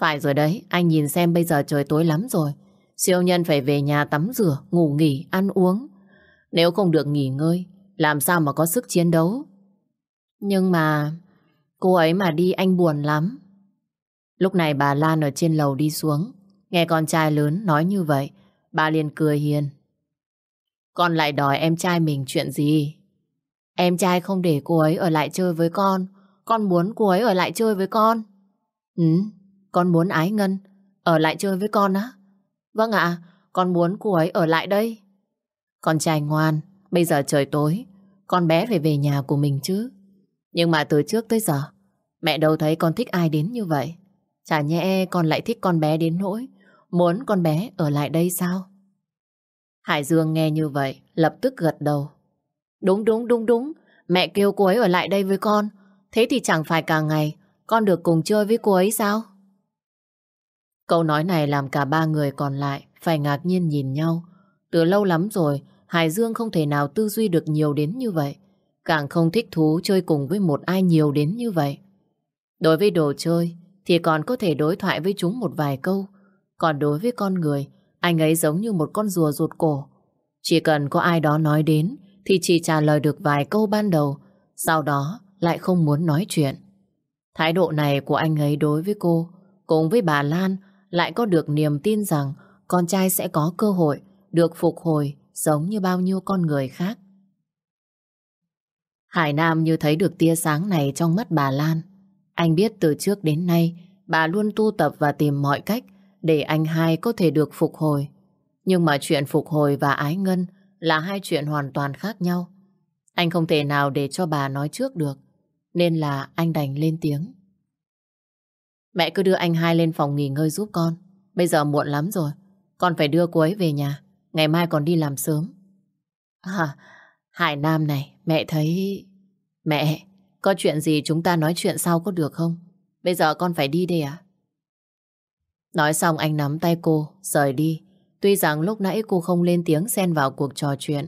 Phải rồi đấy, anh nhìn xem bây giờ trời tối lắm rồi. Siêu nhân phải về nhà tắm rửa, ngủ nghỉ, ăn uống. Nếu không được nghỉ ngơi, làm sao mà có sức chiến đấu? Nhưng mà cô ấy mà đi anh buồn lắm. Lúc này bà Lan ở trên lầu đi xuống, nghe con trai lớn nói như vậy, bà liền cười hiền. Con lại đòi em trai mình chuyện gì? Em trai không để cô ấy ở lại chơi với con. Con muốn cô ấy ở lại chơi với con. Ừ, con muốn Ái Ngân ở lại chơi với con á? Vâng ạ, con muốn cô ấy ở lại đây. Con trai ngoan, bây giờ trời tối, con bé phải về nhà của mình chứ. Nhưng mà từ trước tới giờ, mẹ đâu thấy con thích ai đến như vậy. Chả nhẽ con lại thích con bé đến nỗi, muốn con bé ở lại đây sao? Hải Dương nghe như vậy, lập tức gật đầu. Đúng đúng đúng đúng, mẹ kêu cô ấy ở lại đây với con. Thế thì chẳng phải cả ngày con được cùng chơi với cô ấy sao? Câu nói này làm cả ba người còn lại phải ngạc nhiên nhìn nhau. Từ lâu lắm rồi, Hải Dương không thể nào tư duy được nhiều đến như vậy. Càng không thích thú chơi cùng với một ai nhiều đến như vậy. Đối với đồ chơi, thì còn có thể đối thoại với chúng một vài câu. Còn đối với con người, anh ấy giống như một con rùa rụt cổ. Chỉ cần có ai đó nói đến, thì chỉ trả lời được vài câu ban đầu, sau đó lại không muốn nói chuyện. Thái độ này của anh ấy đối với cô, cùng với bà Lan, lại có được niềm tin rằng con trai sẽ có cơ hội được phục hồi giống như bao nhiêu con người khác. Hải Nam như thấy được tia sáng này trong mắt bà Lan. Anh biết từ trước đến nay bà luôn tu tập và tìm mọi cách để anh hai có thể được phục hồi. Nhưng mà chuyện phục hồi và ái ngân là hai chuyện hoàn toàn khác nhau. Anh không thể nào để cho bà nói trước được, nên là anh đành lên tiếng. Mẹ cứ đưa anh hai lên phòng nghỉ ngơi giúp con. Bây giờ muộn lắm rồi, con phải đưa cô ấy về nhà. Ngày mai còn đi làm sớm. À, Hải Nam này, mẹ thấy... Mẹ, có chuyện gì chúng ta nói chuyện sau có được không? Bây giờ con phải đi đây à? Nói xong anh nắm tay cô, rời đi. Tuy rằng lúc nãy cô không lên tiếng xen vào cuộc trò chuyện,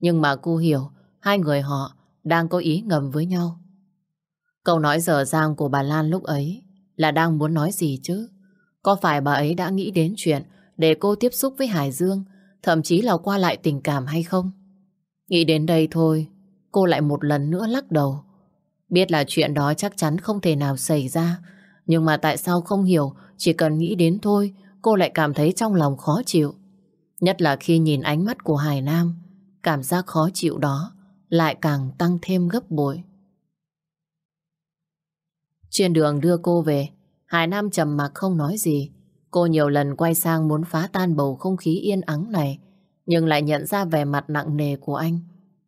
nhưng mà cô hiểu hai người họ đang có ý ngầm với nhau. Câu nói dở dang của bà Lan lúc ấy là đang muốn nói gì chứ? Có phải bà ấy đã nghĩ đến chuyện để cô tiếp xúc với Hải Dương, thậm chí là qua lại tình cảm hay không? Nghĩ đến đây thôi, cô lại một lần nữa lắc đầu. Biết là chuyện đó chắc chắn không thể nào xảy ra, nhưng mà tại sao không hiểu, chỉ cần nghĩ đến thôi, cô lại cảm thấy trong lòng khó chịu. Nhất là khi nhìn ánh mắt của Hải Nam, cảm giác khó chịu đó lại càng tăng thêm gấp bội. Trên đường đưa cô về, Hải Nam trầm mặc không nói gì. Cô nhiều lần quay sang muốn phá tan bầu không khí yên ắng này, nhưng lại nhận ra vẻ mặt nặng nề của anh.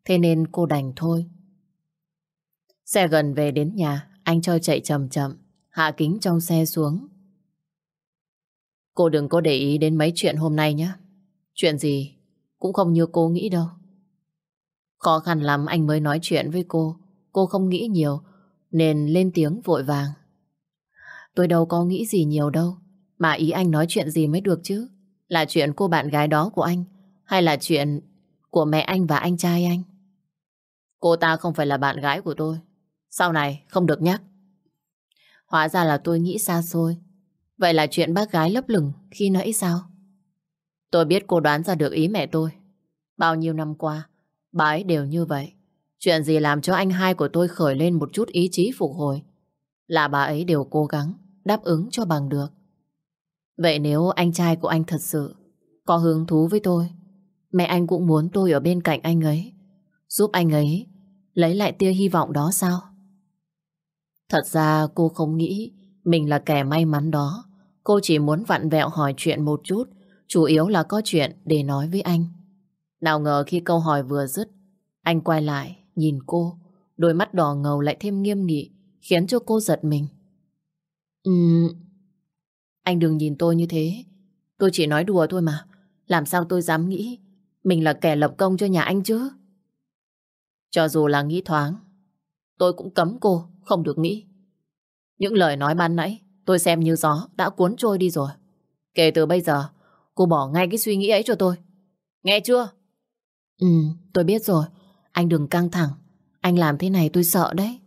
Thế nên cô đành thôi. Xe gần về đến nhà, anh cho chạy chậm chậm, hạ kính trong xe xuống. Cô đừng có để ý đến mấy chuyện hôm nay nhé. Chuyện gì cũng không như cô nghĩ đâu. Khó khăn lắm anh mới nói chuyện với cô. Cô không nghĩ nhiều, nên lên tiếng vội vàng. Tôi đâu có nghĩ gì nhiều đâu. Mà ý anh nói chuyện gì mới được chứ? Là chuyện cô bạn gái đó của anh? Hay là chuyện của mẹ anh và anh trai anh? Cô ta không phải là bạn gái của tôi. Sau này không được nhắc. Hóa ra là tôi nghĩ xa xôi. Vậy là chuyện bác gái lấp lửng khi nãy sao? Tôi biết cô đoán ra được ý mẹ tôi. Bao nhiêu năm qua, bà ấy đều như vậy. Chuyện gì làm cho anh hai của tôi khởi lên một chút ý chí phục hồi là bà ấy đều cố gắng đáp ứng cho bằng được. Vậy nếu anh trai của anh thật sự có hứng thú với tôi, mẹ anh cũng muốn tôi ở bên cạnh anh ấy, giúp anh ấy lấy lại tia hy vọng đó sao? Thật ra cô không nghĩ mình là kẻ may mắn đó. Cô chỉ muốn vặn vẹo hỏi chuyện một chút, chủ yếu là có chuyện để nói với anh. Nào ngờ khi câu hỏi vừa dứt, anh quay lại, nhìn cô, đôi mắt đỏ ngầu lại thêm nghiêm nghị, khiến cho cô giật mình. Ừm... Anh đừng nhìn tôi như thế. Tôi chỉ nói đùa thôi mà. Làm sao tôi dám nghĩ mình là kẻ lập công cho nhà anh chứ? Cho dù là nghĩ thoáng, tôi cũng cấm cô không được nghĩ. Những lời nói ban nãy tôi xem như gió đã cuốn trôi đi rồi. Kể từ bây giờ, cô bỏ ngay cái suy nghĩ ấy cho tôi. Nghe chưa? Ừ, tôi biết rồi. Anh đừng căng thẳng. Anh làm thế này tôi sợ đấy.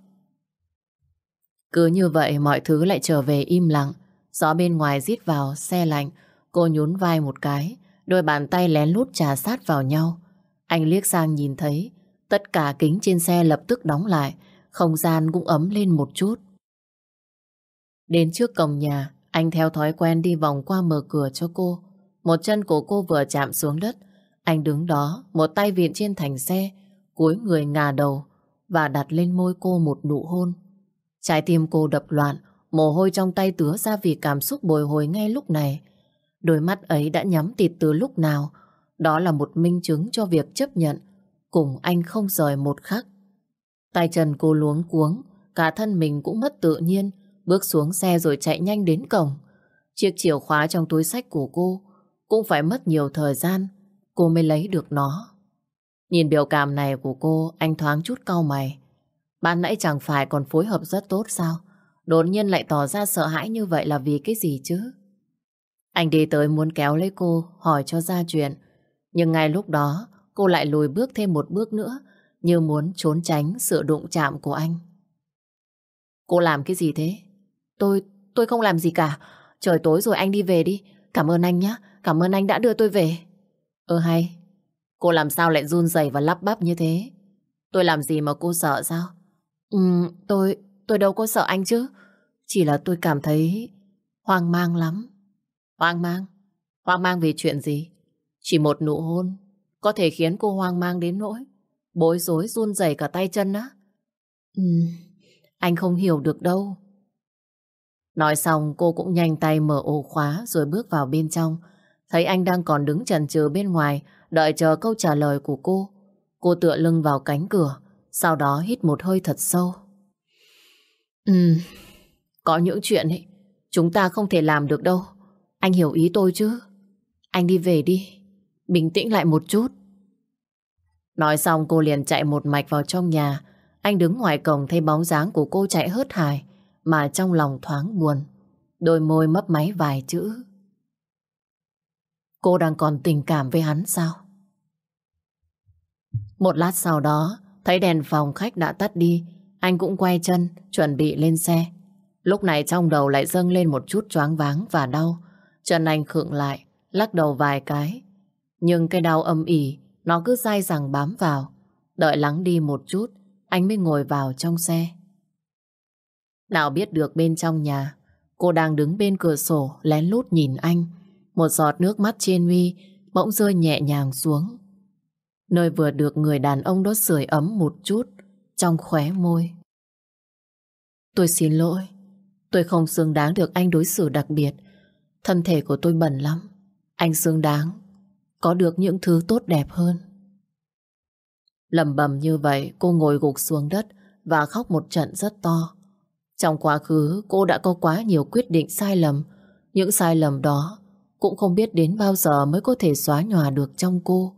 Cứ như vậy mọi thứ lại trở về im lặng. Gió bên ngoài rít vào, xe lạnh. Cô nhún vai một cái, đôi bàn tay lén lút trà sát vào nhau. Anh liếc sang nhìn thấy, tất cả kính trên xe lập tức đóng lại, không gian cũng ấm lên một chút. Đến trước cổng nhà, anh theo thói quen đi vòng qua mở cửa cho cô. Một chân của cô vừa chạm xuống đất, anh đứng đó, một tay viện trên thành xe, cúi người ngả đầu, và đặt lên môi cô một nụ hôn. Trái tim cô đập loạn, mồ hôi trong tay tứa ra vì cảm xúc bồi hồi ngay lúc này. Đôi mắt ấy đã nhắm tịt từ lúc nào. Đó là một minh chứng cho việc chấp nhận cùng anh không rời một khắc. Tay chân cô luống cuống, cả thân mình cũng mất tự nhiên, bước xuống xe rồi chạy nhanh đến cổng. Chiếc chìa khóa trong túi sách của cô cũng phải mất nhiều thời gian cô mới lấy được nó. Nhìn biểu cảm này của cô, anh thoáng chút cau mày. Ban nãy chẳng phải còn phối hợp rất tốt sao? Đột nhiên lại tỏ ra sợ hãi như vậy là vì cái gì chứ? Anh đi tới muốn kéo lấy cô, hỏi cho ra chuyện. Nhưng ngay lúc đó, cô lại lùi bước thêm một bước nữa, như muốn trốn tránh sự đụng chạm của anh. Cô làm cái gì thế? Tôi, tôi không làm gì cả. Trời tối rồi anh đi về đi. Cảm ơn anh nhé. Cảm ơn anh đã đưa tôi về. Ơ hay. Cô làm sao lại run rẩy và lắp bắp như thế? Tôi làm gì mà cô sợ sao? Ừ, tôi, tôi đâu có sợ anh chứ. Chỉ là tôi cảm thấy hoang mang lắm. Hoang mang? Hoang mang vì chuyện gì? Chỉ một nụ hôn có thể khiến cô hoang mang đến nỗi bối rối run rẩy cả tay chân á. Ừ, anh không hiểu được đâu. Nói xong cô cũng nhanh tay mở ổ khóa rồi bước vào bên trong. Thấy anh đang còn đứng chần chừ bên ngoài đợi chờ câu trả lời của cô. Cô tựa lưng vào cánh cửa sau đó hít một hơi thật sâu. Ừ, có những chuyện ấy chúng ta không thể làm được đâu. Anh hiểu ý tôi chứ? Anh đi về đi. Bình tĩnh lại một chút. Nói xong cô liền chạy một mạch vào trong nhà. Anh đứng ngoài cổng thấy bóng dáng của cô chạy hớt hải mà trong lòng thoáng buồn. Đôi môi mấp máy vài chữ. Cô đang còn tình cảm với hắn sao? Một lát sau đó, thấy đèn phòng khách đã tắt đi, anh cũng quay chân, chuẩn bị lên xe. Lúc này trong đầu lại dâng lên một chút choáng váng và đau. Chân anh khựng lại, lắc đầu vài cái. Nhưng cái đau âm ỉ, nó cứ dai dẳng bám vào. Đợi lắng đi một chút, anh mới ngồi vào trong xe. Nào biết được bên trong nhà, cô đang đứng bên cửa sổ lén lút nhìn anh. Một giọt nước mắt trên mi bỗng rơi nhẹ nhàng xuống. Nơi vừa được người đàn ông đó sưởi ấm một chút trong khóe môi. Tôi xin lỗi. Tôi không xứng đáng được anh đối xử đặc biệt. Thân thể của tôi bẩn lắm. Anh xứng đáng có được những thứ tốt đẹp hơn. Lầm bầm như vậy, cô ngồi gục xuống đất và khóc một trận rất to. Trong quá khứ, cô đã có quá nhiều quyết định sai lầm. Những sai lầm đó cũng không biết đến bao giờ mới có thể xóa nhòa được trong cô.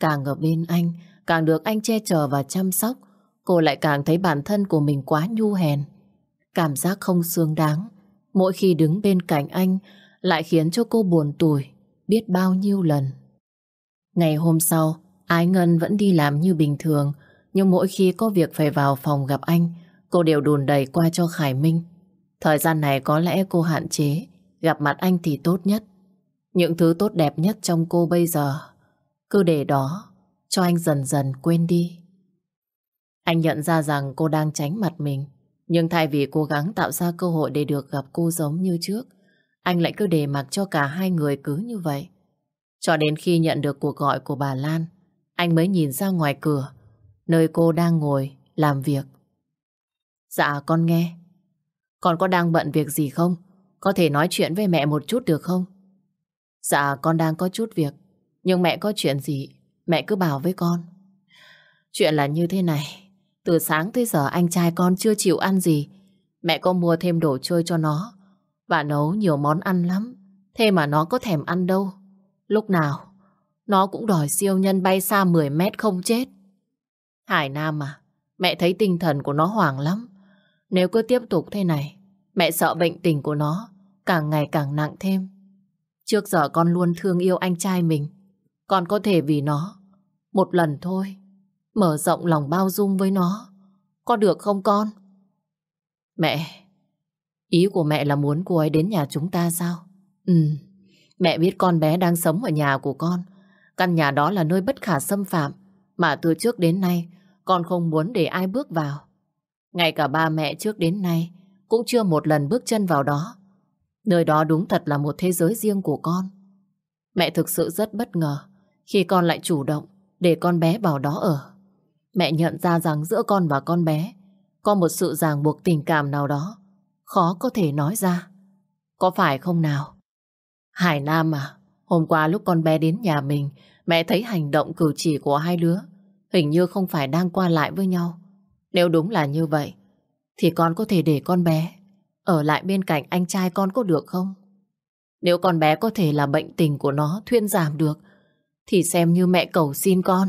Càng ở bên anh, càng được anh che chở và chăm sóc, cô lại càng thấy bản thân của mình quá nhu hèn. Cảm giác không xương đáng, mỗi khi đứng bên cạnh anh lại khiến cho cô buồn tủi biết bao nhiêu lần. Ngày hôm sau, Ái Ngân vẫn đi làm như bình thường, nhưng mỗi khi có việc phải vào phòng gặp anh, cô đều đùn đẩy qua cho Khải Minh. Thời gian này có lẽ cô hạn chế, gặp mặt anh thì tốt nhất. Những thứ tốt đẹp nhất trong cô bây giờ, cứ để đó, cho anh dần dần quên đi. Anh nhận ra rằng cô đang tránh mặt mình, nhưng thay vì cố gắng tạo ra cơ hội để được gặp cô giống như trước, anh lại cứ để mặc cho cả hai người cứ như vậy. Cho đến khi nhận được cuộc gọi của bà Lan, anh mới nhìn ra ngoài cửa, nơi cô đang ngồi, làm việc. Dạ, con nghe. Con có đang bận việc gì không? Có thể nói chuyện với mẹ một chút được không? Dạ, con đang có chút việc. Nhưng mẹ có chuyện gì, mẹ cứ bảo với con. Chuyện là như thế này. Từ sáng tới giờ anh trai con chưa chịu ăn gì. Mẹ có mua thêm đồ chơi cho nó. Và nấu nhiều món ăn lắm. Thế mà nó có thèm ăn đâu. Lúc nào, nó cũng đòi siêu nhân bay xa 10 mét không chết. Hải Nam à, mẹ thấy tinh thần của nó hoảng lắm. Nếu cứ tiếp tục thế này, mẹ sợ bệnh tình của nó càng ngày càng nặng thêm. Trước giờ con luôn thương yêu anh trai mình. Con có thể vì nó, một lần thôi, mở rộng lòng bao dung với nó. Có được không con? Mẹ, ý của mẹ là muốn cô ấy đến nhà chúng ta sao? Ừ, mẹ biết con bé đang sống ở nhà của con. Căn nhà đó là nơi bất khả xâm phạm, mà từ trước đến nay con không muốn để ai bước vào. Ngay cả ba mẹ trước đến nay cũng chưa một lần bước chân vào đó. Nơi đó đúng thật là một thế giới riêng của con. Mẹ thực sự rất bất ngờ khi con lại chủ động để con bé vào đó ở. Mẹ nhận ra rằng giữa con và con bé có một sự ràng buộc tình cảm nào đó khó có thể nói ra. Có phải không nào? Hải Nam à, hôm qua lúc con bé đến nhà mình, mẹ thấy hành động cử chỉ của hai đứa hình như không phải đang qua lại với nhau. Nếu đúng là như vậy, thì con có thể để con bé ở lại bên cạnh anh trai con có được không? Nếu con bé có thể là bệnh tình của nó thuyên giảm được, thì xem như mẹ cầu xin con.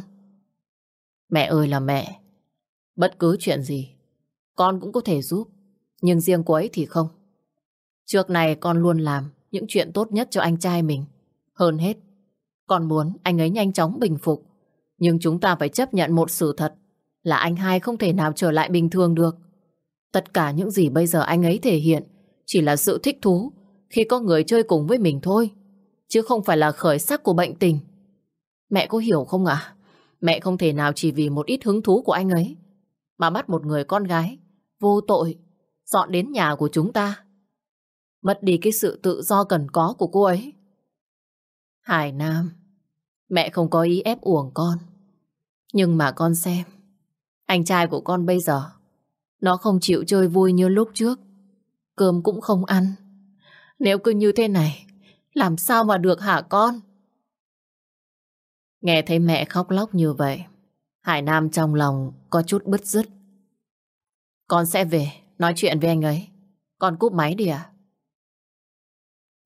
Mẹ ơi là mẹ, bất cứ chuyện gì, con cũng có thể giúp, nhưng riêng cô ấy thì không. Trước này con luôn làm những chuyện tốt nhất cho anh trai mình. Hơn hết, con muốn anh ấy nhanh chóng bình phục. Nhưng chúng ta phải chấp nhận một sự thật là anh hai không thể nào trở lại bình thường được. Tất cả những gì bây giờ anh ấy thể hiện chỉ là sự thích thú khi có người chơi cùng với mình thôi. Chứ không phải là khởi sắc của bệnh tình. Mẹ có hiểu không ạ? Mẹ không thể nào chỉ vì một ít hứng thú của anh ấy mà bắt một người con gái vô tội dọn đến nhà của chúng ta. Mất đi cái sự tự do cần có của cô ấy. Hải Nam, mẹ không có ý ép uổng con. Nhưng mà con xem, anh trai của con bây giờ, nó không chịu chơi vui như lúc trước. Cơm cũng không ăn. Nếu cứ như thế này, làm sao mà được hả con? Nghe thấy mẹ khóc lóc như vậy, Hải Nam trong lòng có chút bứt rứt. Con sẽ về, nói chuyện với anh ấy. Con cúp máy đi à?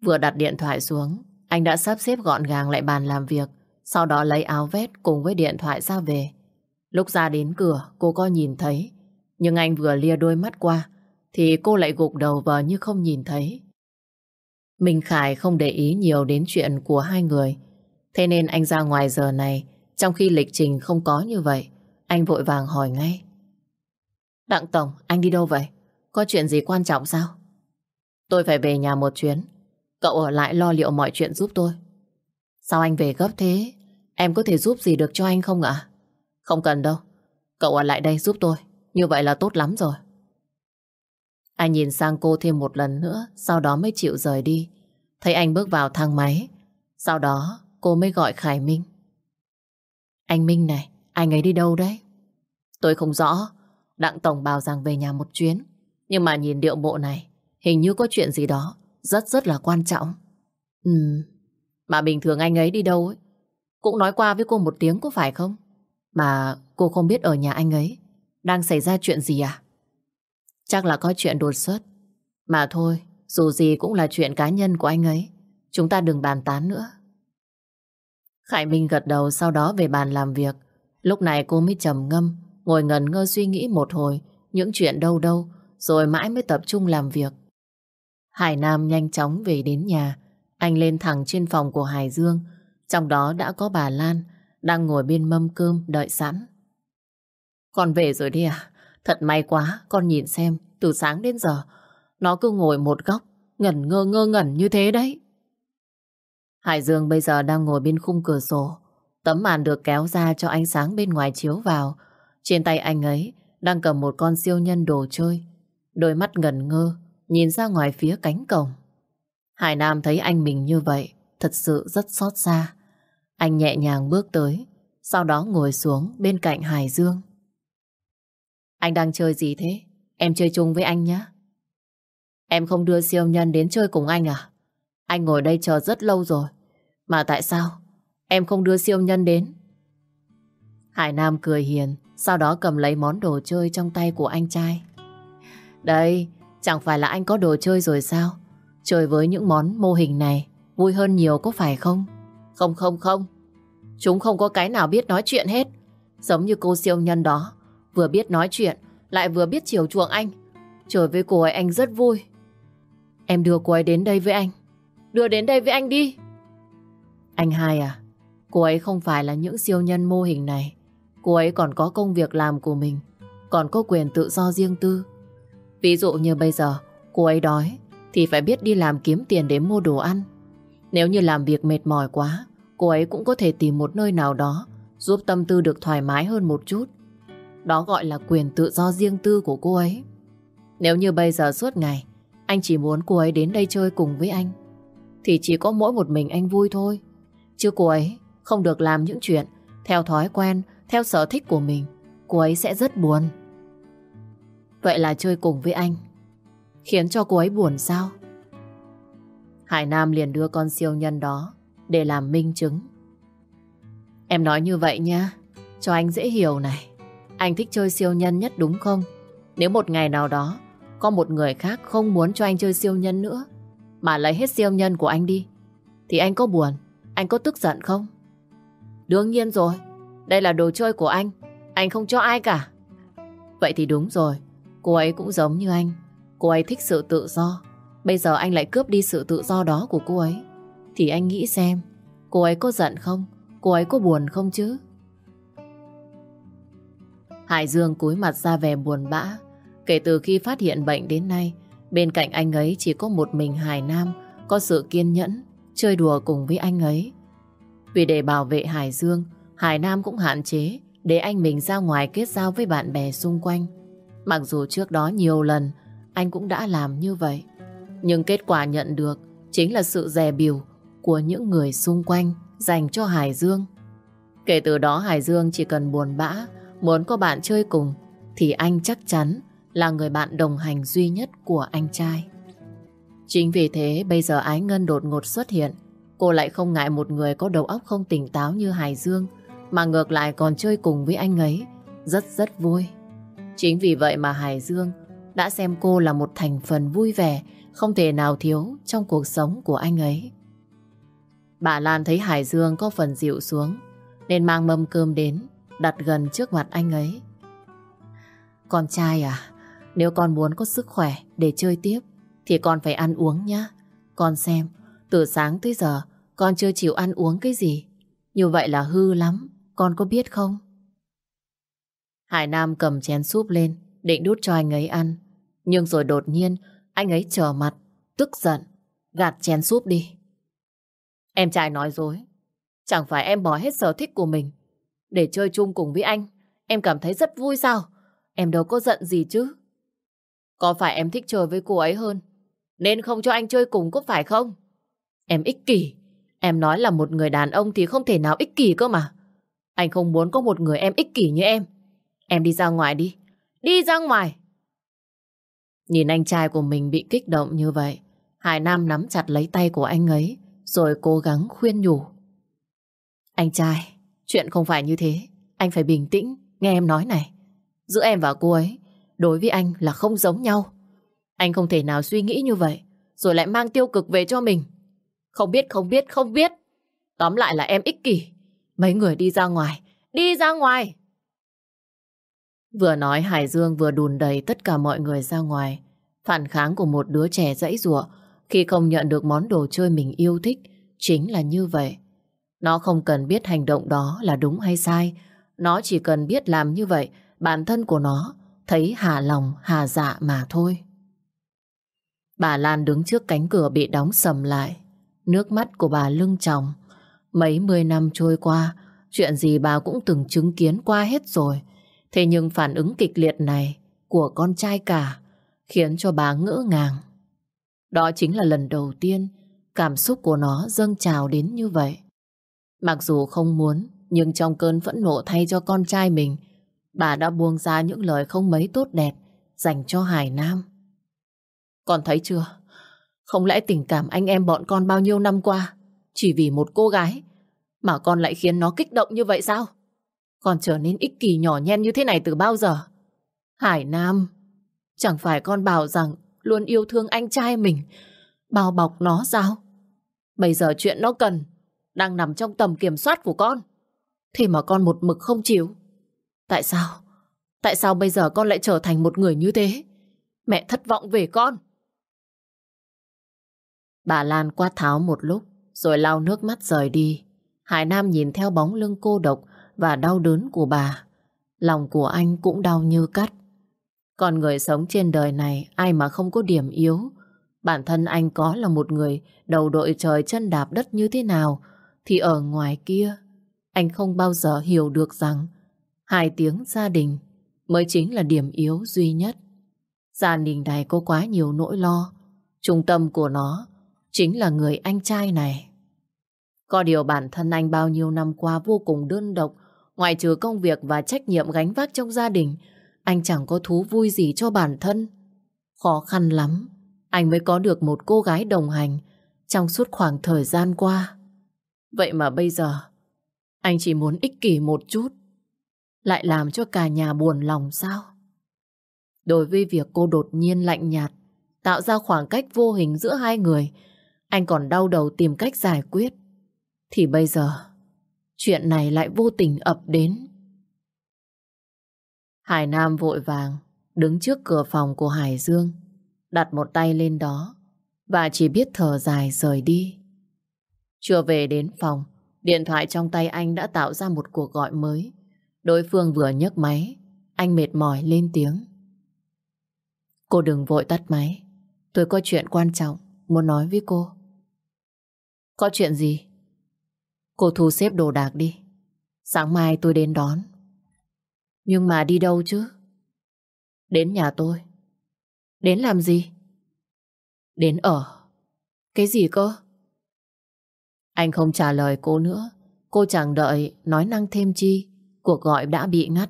Vừa đặt điện thoại xuống, anh đã sắp xếp gọn gàng lại bàn làm việc, sau đó lấy áo vest cùng với điện thoại ra về. Lúc ra đến cửa, cô có nhìn thấy, nhưng anh vừa lia đôi mắt qua, thì cô lại gục đầu vờ như không nhìn thấy. Minh Khải không để ý nhiều đến chuyện của hai người, thế nên anh ra ngoài giờ này, trong khi lịch trình không có như vậy, anh vội vàng hỏi ngay. Đặng Tổng, anh đi đâu vậy? Có chuyện gì quan trọng sao? Tôi phải về nhà một chuyến, Cậu ở lại lo liệu mọi chuyện giúp tôi. Sao anh về gấp thế? Em có thể giúp gì được cho anh không ạ? Không cần đâu. Cậu ở lại đây giúp tôi. Như vậy là tốt lắm rồi. Anh nhìn sang cô thêm một lần nữa, sau đó mới chịu rời đi. Thấy anh bước vào thang máy. Sau đó cô mới gọi Khải Minh. Anh Minh này, anh ấy đi đâu đấy? Tôi không rõ. Đặng Tổng bảo rằng về nhà một chuyến. Nhưng mà nhìn điệu bộ này, hình như có chuyện gì đó rất rất là quan trọng. Ừ, mà bình thường anh ấy đi đâu ấy, cũng nói qua với cô một tiếng có phải không? Mà cô không biết ở nhà anh ấy đang xảy ra chuyện gì à? Chắc là có chuyện đột xuất. Mà thôi, dù gì cũng là chuyện cá nhân của anh ấy. Chúng ta đừng bàn tán nữa. Khải Minh gật đầu sau đó về bàn làm việc. Lúc này cô mới trầm ngâm, ngồi ngần ngơ suy nghĩ một hồi những chuyện đâu đâu, rồi mãi mới tập trung làm việc. Hải Nam nhanh chóng về đến nhà. Anh lên thẳng trên phòng của Hải Dương. Trong đó đã có bà Lan đang ngồi bên mâm cơm đợi sẵn. Con về rồi đi à? Thật may quá, con nhìn xem, từ sáng đến giờ, nó cứ ngồi một góc, ngẩn ngơ ngơ ngẩn như thế đấy. Hải Dương bây giờ đang ngồi bên khung cửa sổ. Tấm màn được kéo ra cho ánh sáng bên ngoài chiếu vào. Trên tay anh ấy đang cầm một con siêu nhân đồ chơi. Đôi mắt ngần ngơ, nhìn ra ngoài phía cánh cổng. Hải Nam thấy anh mình như vậy, thật sự rất xót xa. Anh nhẹ nhàng bước tới, sau đó ngồi xuống bên cạnh Hải Dương. Anh đang chơi gì thế? Em chơi chung với anh nhé. Em không đưa siêu nhân đến chơi cùng anh à? Anh ngồi đây chờ rất lâu rồi. Mà tại sao em không đưa siêu nhân đến? Hải Nam cười hiền, sau đó cầm lấy món đồ chơi trong tay của anh trai. Đây, Chẳng phải là anh có đồ chơi rồi sao? Chơi với những món mô hình này vui hơn nhiều có phải không? Không không không. Chúng không có cái nào biết nói chuyện hết. Giống như cô siêu nhân đó. Vừa biết nói chuyện, lại vừa biết chiều chuộng anh. Chơi với cô ấy anh rất vui. Em đưa cô ấy đến đây với anh. Đưa đến đây với anh đi. Anh hai à, cô ấy không phải là những siêu nhân mô hình này. Cô ấy còn có công việc làm của mình, còn có quyền tự do riêng tư. Ví dụ như bây giờ cô ấy đói thì phải biết đi làm kiếm tiền để mua đồ ăn. Nếu như làm việc mệt mỏi quá, cô ấy cũng có thể tìm một nơi nào đó giúp tâm tư được thoải mái hơn một chút. Đó gọi là quyền tự do riêng tư của cô ấy. Nếu như bây giờ suốt ngày anh chỉ muốn cô ấy đến đây chơi cùng với anh thì chỉ có mỗi một mình anh vui thôi. Chứ cô ấy không được làm những chuyện theo thói quen, theo sở thích của mình. cô ấy sẽ rất buồn. Vậy là chơi cùng với anh khiến cho cô ấy buồn sao? Hải Nam liền đưa con siêu nhân đó để làm minh chứng. Em nói như vậy nha, cho anh dễ hiểu này. Anh thích chơi siêu nhân nhất đúng không? Nếu một ngày nào đó có một người khác không muốn cho anh chơi siêu nhân nữa mà lấy hết siêu nhân của anh đi thì anh có buồn, anh có tức giận không? Đương nhiên rồi, đây là đồ chơi của anh, anh không cho ai cả. Vậy thì đúng rồi, cô ấy cũng giống như anh, cô ấy thích sự tự do. Bây giờ anh lại cướp đi sự tự do đó của cô ấy. Thì anh nghĩ xem, cô ấy có giận không? Cô ấy có buồn không chứ? Hải Dương cúi mặt ra vẻ buồn bã. Kể từ khi phát hiện bệnh đến nay, bên cạnh anh ấy chỉ có một mình Hải Nam có sự kiên nhẫn, chơi đùa cùng với anh ấy. Vì để bảo vệ Hải Dương, Hải Nam cũng hạn chế để anh mình ra ngoài kết giao với bạn bè xung quanh. Mặc dù trước đó nhiều lần anh cũng đã làm như vậy. Nhưng kết quả nhận được chính là sự dè biểu của những người xung quanh dành cho Hải Dương. Kể từ đó Hải Dương chỉ cần buồn bã, muốn có bạn chơi cùng, thì anh chắc chắn là người bạn đồng hành duy nhất của anh trai. Chính vì thế bây giờ Ái Ngân đột ngột xuất hiện, cô lại không ngại một người có đầu óc không tỉnh táo như Hải Dương, mà ngược lại còn chơi cùng với anh ấy, rất rất vui. Chính vì vậy mà Hải Dương đã xem cô là một thành phần vui vẻ, không thể nào thiếu trong cuộc sống của anh ấy. Bà Lan thấy Hải Dương có phần dịu xuống, nên mang mâm cơm đến, đặt gần trước mặt anh ấy. Con trai à, nếu con muốn có sức khỏe để chơi tiếp, thì con phải ăn uống nhá. Con xem, từ sáng tới giờ, con chưa chịu ăn uống cái gì. Như vậy là hư lắm, con có biết không? Hải Nam cầm chén súp lên, định đút cho anh ấy ăn. Nhưng rồi đột nhiên, anh ấy trở mặt, tức giận, gạt chén súp đi. Em trai nói dối. Chẳng phải em bỏ hết sở thích của mình để chơi chung cùng với anh. Em cảm thấy rất vui sao? Em đâu có giận gì chứ. Có phải em thích chơi với cô ấy hơn nên không cho anh chơi cùng có phải không? Em ích kỷ. Em nói là một người đàn ông thì không thể nào ích kỷ cơ mà. Anh không muốn có một người em ích kỷ như em. Em đi ra ngoài đi. Đi ra ngoài. Nhìn anh trai của mình bị kích động như vậy, Hải Nam nắm chặt lấy tay của anh ấy, rồi cố gắng khuyên nhủ. Anh trai, chuyện không phải như thế. Anh phải bình tĩnh, nghe em nói này. Giữa em và cô ấy, đối với anh là không giống nhau. Anh không thể nào suy nghĩ như vậy, rồi lại mang tiêu cực về cho mình. Không biết, không biết, không biết. Tóm lại là em ích kỷ. Mấy người đi ra ngoài, đi ra ngoài. Vừa nói Hải Dương vừa đùn đầy tất cả mọi người ra ngoài. Phản kháng của một đứa trẻ dãy rủa khi không nhận được món đồ chơi mình yêu thích chính là như vậy. Nó không cần biết hành động đó là đúng hay sai. Nó chỉ cần biết làm như vậy bản thân của nó thấy hà lòng hà dạ mà thôi. Bà Lan đứng trước cánh cửa bị đóng sầm lại. Nước mắt của bà lưng tròng. Mấy mươi năm trôi qua, chuyện gì bà cũng từng chứng kiến qua hết rồi. Thế nhưng phản ứng kịch liệt này của con trai cả khiến cho bà ngỡ ngàng. Đó chính là lần đầu tiên cảm xúc của nó dâng trào đến như vậy. Mặc dù không muốn, nhưng trong cơn phẫn nộ thay cho con trai mình, bà đã buông ra những lời không mấy tốt đẹp dành cho Hải Nam. Con thấy chưa? Không lẽ tình cảm anh em bọn con bao nhiêu năm qua chỉ vì một cô gái mà con lại khiến nó kích động như vậy sao? Con trở nên ích kỷ nhỏ nhen như thế này từ bao giờ? Hải Nam, chẳng phải con bảo rằng luôn yêu thương anh trai mình, bao bọc nó sao? Bây giờ chuyện nó cần đang nằm trong tầm kiểm soát của con. Thì mà con một mực không chịu. Tại sao? Tại sao bây giờ con lại trở thành một người như thế? Mẹ thất vọng về con. Bà Lan quát tháo một lúc, rồi lau nước mắt rời đi. Hải Nam nhìn theo bóng lưng cô độc và đau đớn của bà. Lòng của anh cũng đau như cắt. Còn người sống trên đời này ai mà không có điểm yếu. Bản thân anh có là một người đầu đội trời chân đạp đất như thế nào thì ở ngoài kia anh không bao giờ hiểu được rằng hai tiếng gia đình mới chính là điểm yếu duy nhất. Gia đình này có quá nhiều nỗi lo. Trung tâm của nó chính là người anh trai này. Có điều bản thân anh bao nhiêu năm qua vô cùng đơn độc, Ngoài trừ công việc và trách nhiệm gánh vác trong gia đình, anh chẳng có thú vui gì cho bản thân. Khó khăn lắm, anh mới có được một cô gái đồng hành trong suốt khoảng thời gian qua. Vậy mà bây giờ, anh chỉ muốn ích kỷ một chút, lại làm cho cả nhà buồn lòng sao? Đối với việc cô đột nhiên lạnh nhạt, tạo ra khoảng cách vô hình giữa hai người, anh còn đau đầu tìm cách giải quyết. Thì bây giờ, chuyện này lại vô tình ập đến. Hải Nam vội vàng, đứng trước cửa phòng của Hải Dương, đặt một tay lên đó, và chỉ biết thở dài rời đi. Chưa về đến phòng, điện thoại trong tay anh đã tạo ra một cuộc gọi mới. Đối phương vừa nhấc máy, anh mệt mỏi lên tiếng. Cô đừng vội tắt máy. Tôi có chuyện quan trọng muốn nói với cô. Có chuyện gì? Cô thu xếp đồ đạc đi. Sáng mai tôi đến đón. Nhưng mà đi đâu chứ? Đến nhà tôi. Đến làm gì? Đến ở. Cái gì cơ? Anh không trả lời cô nữa. Cô chẳng đợi nói năng thêm chi. Cuộc gọi đã bị ngắt.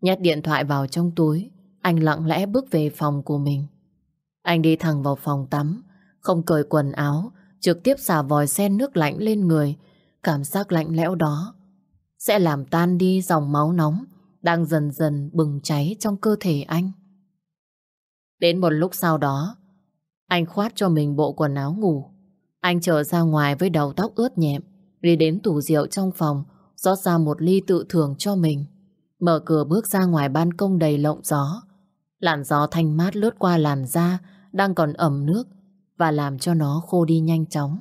Nhét điện thoại vào trong túi. Anh lặng lẽ bước về phòng của mình. Anh đi thẳng vào phòng tắm. Không cởi quần áo. Trực tiếp xả vòi sen nước lạnh lên người. Cảm giác lạnh lẽo đó sẽ làm tan đi dòng máu nóng đang dần dần bừng cháy trong cơ thể anh. Đến một lúc sau đó, anh khoát cho mình bộ quần áo ngủ. Anh trở ra ngoài với đầu tóc ướt nhẹm, đi đến tủ rượu trong phòng, rót ra một ly tự thưởng cho mình. Mở cửa bước ra ngoài ban công đầy lộng gió. Làn gió thanh mát lướt qua làn da, đang còn ẩm nước, và làm cho nó khô đi nhanh chóng.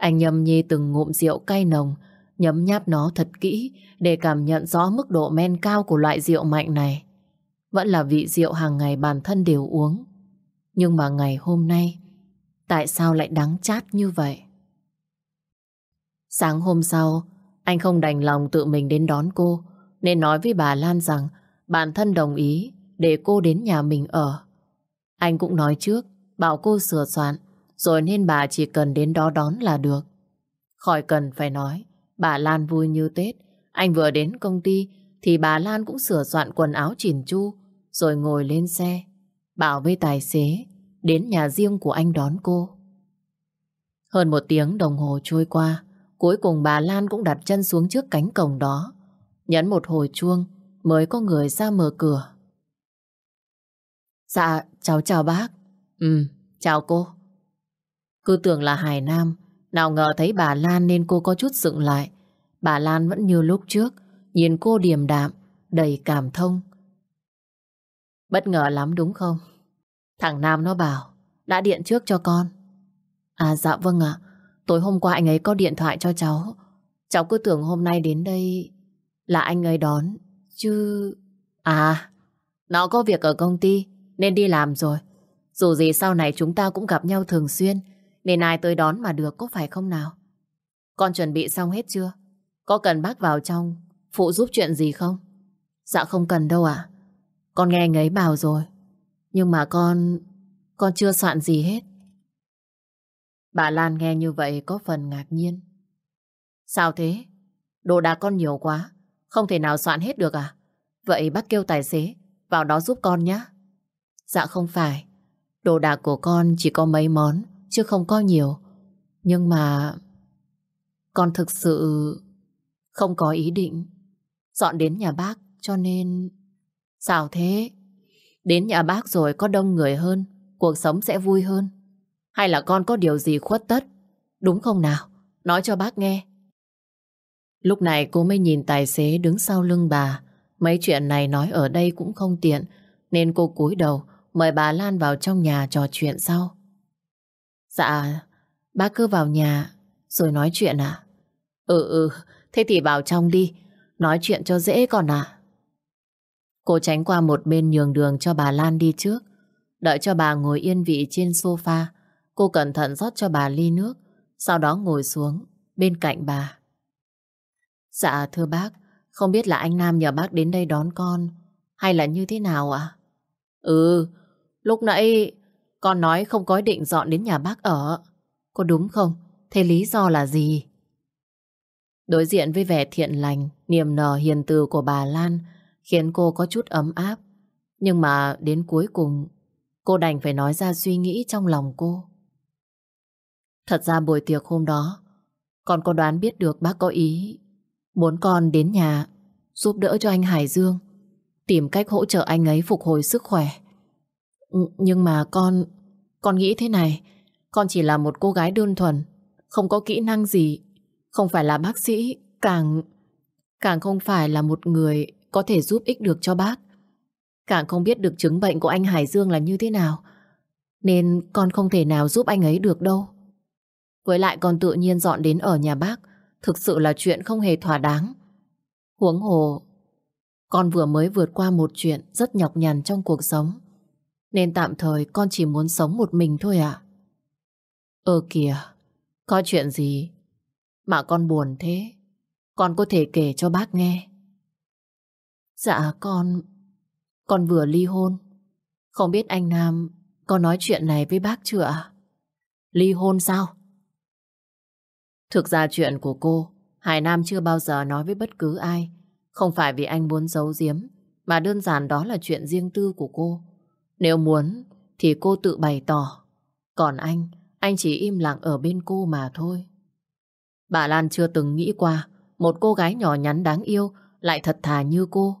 Anh nhâm nhi từng ngụm rượu cay nồng, nhấm nháp nó thật kỹ để cảm nhận rõ mức độ men cao của loại rượu mạnh này. Vẫn là vị rượu hàng ngày bản thân đều uống. Nhưng mà ngày hôm nay, tại sao lại đắng chát như vậy? Sáng hôm sau, anh không đành lòng tự mình đến đón cô, nên nói với bà Lan rằng bản thân đồng ý để cô đến nhà mình ở. Anh cũng nói trước, bảo cô sửa soạn, rồi nên bà chỉ cần đến đó đón là được. Khỏi cần phải nói, bà Lan vui như Tết. Anh vừa đến công ty thì bà Lan cũng sửa soạn quần áo chỉn chu, rồi ngồi lên xe, bảo với tài xế đến nhà riêng của anh đón cô. Hơn một tiếng đồng hồ trôi qua, cuối cùng bà Lan cũng đặt chân xuống trước cánh cổng đó, nhấn một hồi chuông mới có người ra mở cửa. Dạ, cháu chào bác. Ừ, chào cô. Cứ tưởng là Hải Nam, nào ngờ thấy bà Lan nên cô có chút dựng lại. Bà Lan vẫn như lúc trước, nhìn cô điềm đạm, đầy cảm thông. Bất ngờ lắm đúng không? Thằng Nam nó bảo, đã điện trước cho con. À dạ vâng ạ, tối hôm qua anh ấy có điện thoại cho cháu. Cháu cứ tưởng hôm nay đến đây là anh ấy đón, chứ... À, nó có việc ở công ty nên đi làm rồi. Dù gì sau này chúng ta cũng gặp nhau thường xuyên nên ai tới đón mà được, có phải không nào? Con chuẩn bị xong hết chưa? Có cần bác vào trong phụ giúp chuyện gì không? Dạ không cần đâu ạ. Con nghe anh ấy bảo rồi. Nhưng mà con... con chưa soạn gì hết. Bà Lan nghe như vậy có phần ngạc nhiên. Sao thế? Đồ đạc con nhiều quá. Không thể nào soạn hết được à? Vậy bác kêu tài xế, vào đó giúp con nhé. Dạ không phải. Đồ đạc của con chỉ có mấy món chứ không có nhiều. Nhưng mà con thực sự không có ý định dọn đến nhà bác cho nên... Sao thế? Đến nhà bác rồi có đông người hơn, cuộc sống sẽ vui hơn. Hay là con có điều gì khuất tất? Đúng không nào? Nói cho bác nghe. Lúc này cô mới nhìn tài xế đứng sau lưng bà. Mấy chuyện này nói ở đây cũng không tiện, nên cô cúi đầu mời bà Lan vào trong nhà trò chuyện sau. Dạ, bác cứ vào nhà rồi nói chuyện à? Ừ ừ, thế thì vào trong đi, nói chuyện cho dễ còn à? Cô tránh qua một bên nhường đường cho bà Lan đi trước. Đợi cho bà ngồi yên vị trên sofa, cô cẩn thận rót cho bà ly nước, sau đó ngồi xuống bên cạnh bà. Dạ thưa bác, không biết là anh Nam nhờ bác đến đây đón con hay là như thế nào ạ? Ừ, lúc nãy con nói không có ý định dọn đến nhà bác ở. Có đúng không? Thế lý do là gì? Đối diện với vẻ thiện lành, niềm nở hiền từ của bà Lan khiến cô có chút ấm áp. Nhưng mà đến cuối cùng, cô đành phải nói ra suy nghĩ trong lòng cô. Thật ra buổi tiệc hôm đó, con có đoán biết được bác có ý muốn con đến nhà giúp đỡ cho anh Hải Dương, tìm cách hỗ trợ anh ấy phục hồi sức khỏe. Nhưng mà con, con nghĩ thế này, con chỉ là một cô gái đơn thuần, không có kỹ năng gì, không phải là bác sĩ, càng càng không phải là một người có thể giúp ích được cho bác. Càng không biết được chứng bệnh của anh Hải Dương là như thế nào, nên con không thể nào giúp anh ấy được đâu. Với lại con tự nhiên dọn đến ở nhà bác, thực sự là chuyện không hề thỏa đáng. Huống hồ, con vừa mới vượt qua một chuyện rất nhọc nhằn trong cuộc sống. Nên tạm thời con chỉ muốn sống một mình thôi ạ. À? Ơ kìa, có chuyện gì mà con buồn thế? Con có thể kể cho bác nghe. Dạ con... Con vừa ly hôn. Không biết anh Nam có nói chuyện này với bác chưa ạ? Ly hôn sao? Thực ra chuyện của cô, Hải Nam chưa bao giờ nói với bất cứ ai. Không phải vì anh muốn giấu giếm, mà đơn giản đó là chuyện riêng tư của cô. Nếu muốn, thì cô tự bày tỏ. Còn anh, anh chỉ im lặng ở bên cô mà thôi. Bà Lan chưa từng nghĩ qua một cô gái nhỏ nhắn đáng yêu lại thật thà như cô.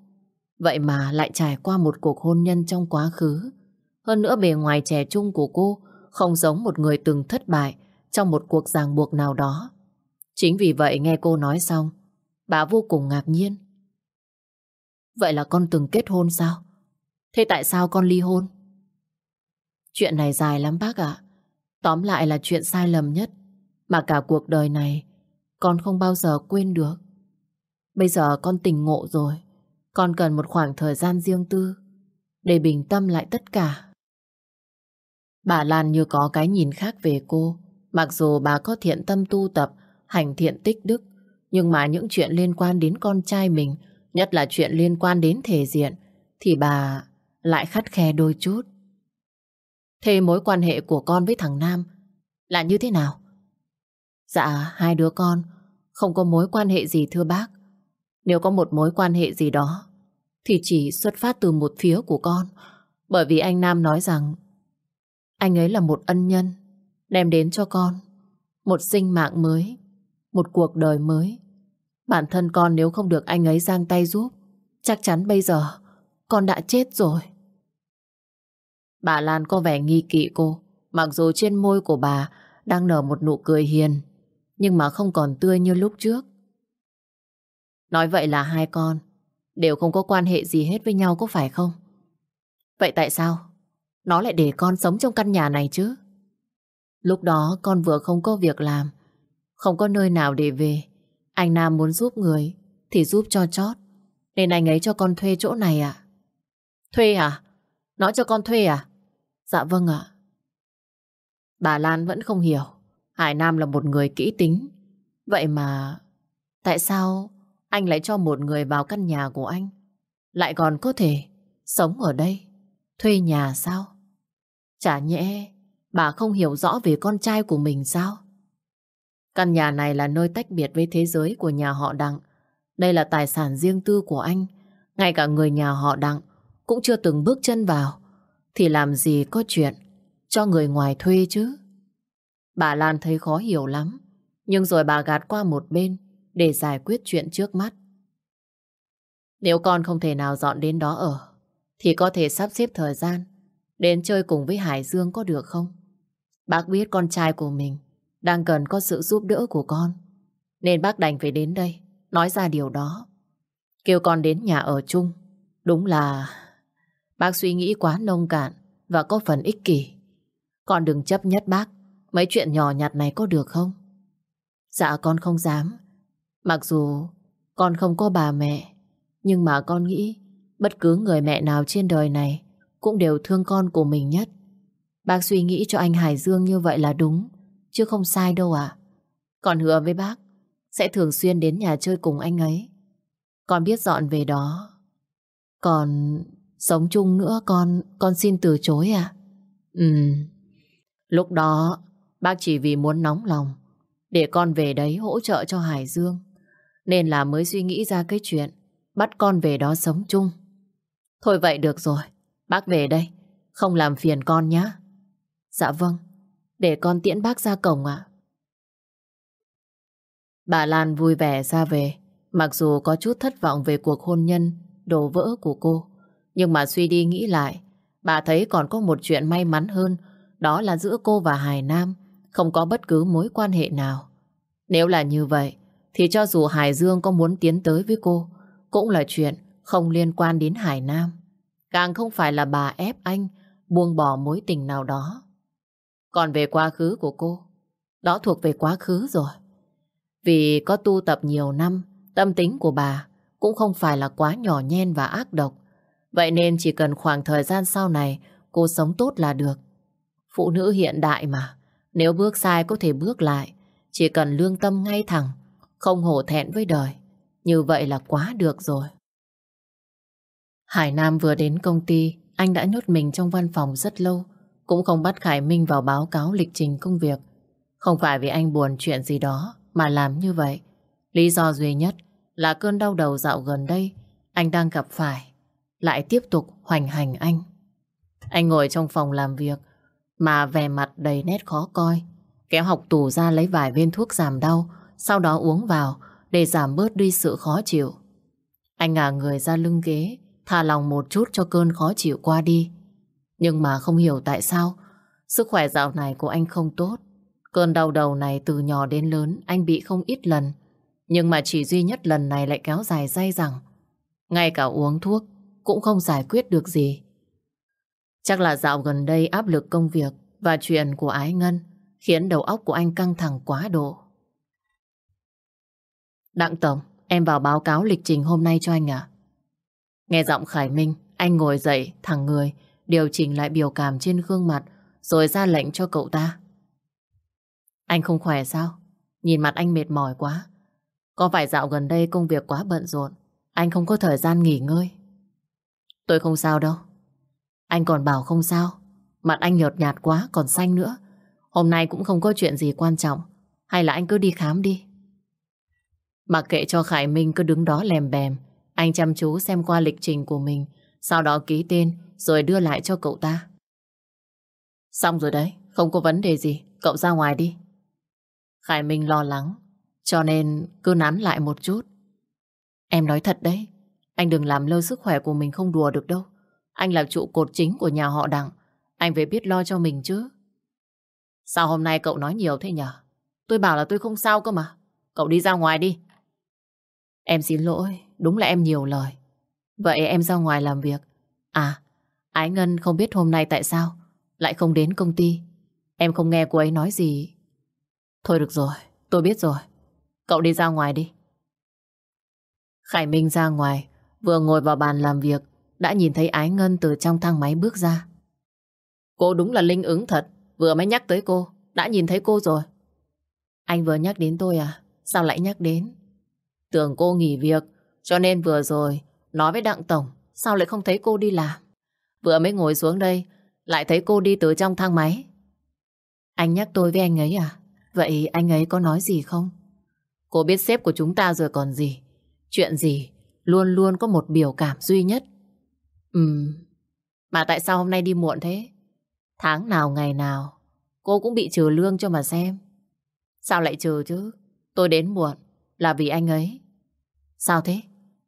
Vậy mà lại trải qua một cuộc hôn nhân trong quá khứ. Hơn nữa bề ngoài trẻ trung của cô không giống một người từng thất bại trong một cuộc ràng buộc nào đó. Chính vì vậy nghe cô nói xong, bà vô cùng ngạc nhiên. Vậy là con từng kết hôn sao? Thế tại sao con ly hôn? Chuyện này dài lắm bác ạ. Tóm lại là chuyện sai lầm nhất mà cả cuộc đời này con không bao giờ quên được. Bây giờ con tỉnh ngộ rồi. Con cần một khoảng thời gian riêng tư để bình tâm lại tất cả. Bà Lan như có cái nhìn khác về cô. Mặc dù bà có thiện tâm tu tập, hành thiện tích đức, nhưng mà những chuyện liên quan đến con trai mình, nhất là chuyện liên quan đến thể diện, thì bà lại khắt khe đôi chút. Thế mối quan hệ của con với thằng Nam là như thế nào? Dạ, hai đứa con không có mối quan hệ gì thưa bác. Nếu có một mối quan hệ gì đó, thì chỉ xuất phát từ một phía của con. Bởi vì anh Nam nói rằng anh ấy là một ân nhân, đem đến cho con một sinh mạng mới, một cuộc đời mới. Bản thân con nếu không được anh ấy giang tay giúp, chắc chắn bây giờ con đã chết rồi. Bà Lan có vẻ nghi kỵ cô, mặc dù trên môi của bà đang nở một nụ cười hiền, nhưng mà không còn tươi như lúc trước. Nói vậy là hai con đều không có quan hệ gì hết với nhau có phải không? Vậy tại sao nó lại để con sống trong căn nhà này chứ? Lúc đó con vừa không có việc làm, không có nơi nào để về. Anh Nam muốn giúp người thì giúp cho chót. Nên anh ấy cho con thuê chỗ này à? Thuê à? Nó cho con thuê à? Dạ vâng ạ. Bà Lan vẫn không hiểu. Hải Nam là một người kỹ tính. Vậy mà tại sao anh lại cho một người vào căn nhà của anh? Lại còn có thể sống ở đây, thuê nhà sao? Chả nhẽ bà không hiểu rõ về con trai của mình sao? Căn nhà này là nơi tách biệt với thế giới của nhà họ Đặng. Đây là tài sản riêng tư của anh. Ngay cả người nhà họ Đặng cũng chưa từng bước chân vào. Thì làm gì có chuyện cho người ngoài thuê chứ? Bà Lan thấy khó hiểu lắm. Nhưng rồi bà gạt qua một bên để giải quyết chuyện trước mắt. Nếu con không thể nào dọn đến đó ở, thì có thể sắp xếp thời gian đến chơi cùng với Hải Dương có được không? Bác biết con trai của mình đang cần có sự giúp đỡ của con. Nên bác đành phải đến đây, nói ra điều đó. Kêu con đến nhà ở chung. Đúng là bác suy nghĩ quá nông cạn và có phần ích kỷ. Con đừng chấp nhất bác mấy chuyện nhỏ nhặt này có được không? Dạ con không dám. Mặc dù con không có bà mẹ, nhưng mà con nghĩ bất cứ người mẹ nào trên đời này cũng đều thương con của mình nhất. Bác suy nghĩ cho anh Hải Dương như vậy là đúng, chứ không sai đâu ạ. Còn hứa với bác, sẽ thường xuyên đến nhà chơi cùng anh ấy. Con biết dọn về đó. Còn sống chung nữa con, con xin từ chối à? Ừ, lúc đó bác chỉ vì muốn nóng lòng để con về đấy hỗ trợ cho Hải Dương. Nên là mới suy nghĩ ra cái chuyện bắt con về đó sống chung. Thôi vậy được rồi, bác về đây, không làm phiền con nhé. Dạ vâng, để con tiễn bác ra cổng ạ. Bà Lan vui vẻ ra về, mặc dù có chút thất vọng về cuộc hôn nhân đổ vỡ của cô. Nhưng mà suy đi nghĩ lại, bà thấy còn có một chuyện may mắn hơn, đó là giữa cô và Hải Nam không có bất cứ mối quan hệ nào. Nếu là như vậy, thì cho dù Hải Dương có muốn tiến tới với cô, cũng là chuyện không liên quan đến Hải Nam. Càng không phải là bà ép anh buông bỏ mối tình nào đó. Còn về quá khứ của cô, đó thuộc về quá khứ rồi. Vì có tu tập nhiều năm, tâm tính của bà cũng không phải là quá nhỏ nhen và ác độc. Vậy nên chỉ cần khoảng thời gian sau này cô sống tốt là được. Phụ nữ hiện đại mà, nếu bước sai có thể bước lại, chỉ cần lương tâm ngay thẳng, không hổ thẹn với đời. Như vậy là quá được rồi. Hải Nam vừa đến công ty, anh đã nhốt mình trong văn phòng rất lâu, cũng không bắt Khải Minh vào báo cáo lịch trình công việc. Không phải vì anh buồn chuyện gì đó mà làm như vậy. Lý do duy nhất là cơn đau đầu dạo gần đây anh đang gặp phải, lại tiếp tục hoành hành anh. Anh ngồi trong phòng làm việc mà vẻ mặt đầy nét khó coi, kéo học tủ ra lấy vài viên thuốc giảm đau, sau đó uống vào để giảm bớt đi sự khó chịu. Anh ngả người ra lưng ghế, thả lòng một chút cho cơn khó chịu qua đi. Nhưng mà không hiểu tại sao, sức khỏe dạo này của anh không tốt. Cơn đau đầu này từ nhỏ đến lớn anh bị không ít lần. Nhưng mà chỉ duy nhất lần này lại kéo dài dai dẳng. Ngay cả uống thuốc cũng không giải quyết được gì. Chắc là dạo gần đây áp lực công việc và chuyện của Ái Ngân khiến đầu óc của anh căng thẳng quá độ. Đặng Tổng, em vào báo cáo lịch trình hôm nay cho anh ạ. Nghe giọng Khải Minh, anh ngồi dậy, thẳng người, điều chỉnh lại biểu cảm trên gương mặt, rồi ra lệnh cho cậu ta. Anh không khỏe sao? Nhìn mặt anh mệt mỏi quá. Có phải dạo gần đây công việc quá bận rộn, anh không có thời gian nghỉ ngơi? Tôi không sao đâu. Anh còn bảo không sao. Mặt anh nhợt nhạt quá, còn xanh nữa. Hôm nay cũng không có chuyện gì quan trọng. Hay là anh cứ đi khám đi. Mặc kệ cho Khải Minh cứ đứng đó lèm bèm, anh chăm chú xem qua lịch trình của mình, sau đó ký tên rồi đưa lại cho cậu ta. Xong rồi đấy, không có vấn đề gì, cậu ra ngoài đi. Khải Minh lo lắng, cho nên cứ nán lại một chút. Em nói thật đấy, anh đừng làm lơ sức khỏe của mình không đùa được đâu. Anh là trụ cột chính của nhà họ đặng, anh phải biết lo cho mình chứ. Sao hôm nay cậu nói nhiều thế nhở? Tôi bảo là tôi không sao cơ mà. Cậu đi ra ngoài đi. Em xin lỗi, đúng là em nhiều lời. Vậy em ra ngoài làm việc. À, Ái Ngân không biết hôm nay tại sao lại không đến công ty. Em không nghe cô ấy nói gì. Thôi được rồi, tôi biết rồi. Cậu đi ra ngoài đi. Khải Minh ra ngoài, vừa ngồi vào bàn làm việc, đã nhìn thấy Ái Ngân từ trong thang máy bước ra. Cô đúng là linh ứng thật, vừa mới nhắc tới cô, đã nhìn thấy cô rồi. Anh vừa nhắc đến tôi à? Sao lại nhắc đến? Tưởng cô nghỉ việc, cho nên vừa rồi nói với Đặng Tổng, sao lại không thấy cô đi làm? Vừa mới ngồi xuống đây, lại thấy cô đi từ trong thang máy. Anh nhắc tôi với anh ấy à? Vậy anh ấy có nói gì không? Cô biết sếp của chúng ta rồi còn gì. Chuyện gì luôn luôn có một biểu cảm duy nhất. Ừm, mà tại sao hôm nay đi muộn thế? Tháng nào ngày nào, cô cũng bị trừ lương cho mà xem. Sao lại trừ chứ? Tôi đến muộn là vì anh ấy. Sao thế?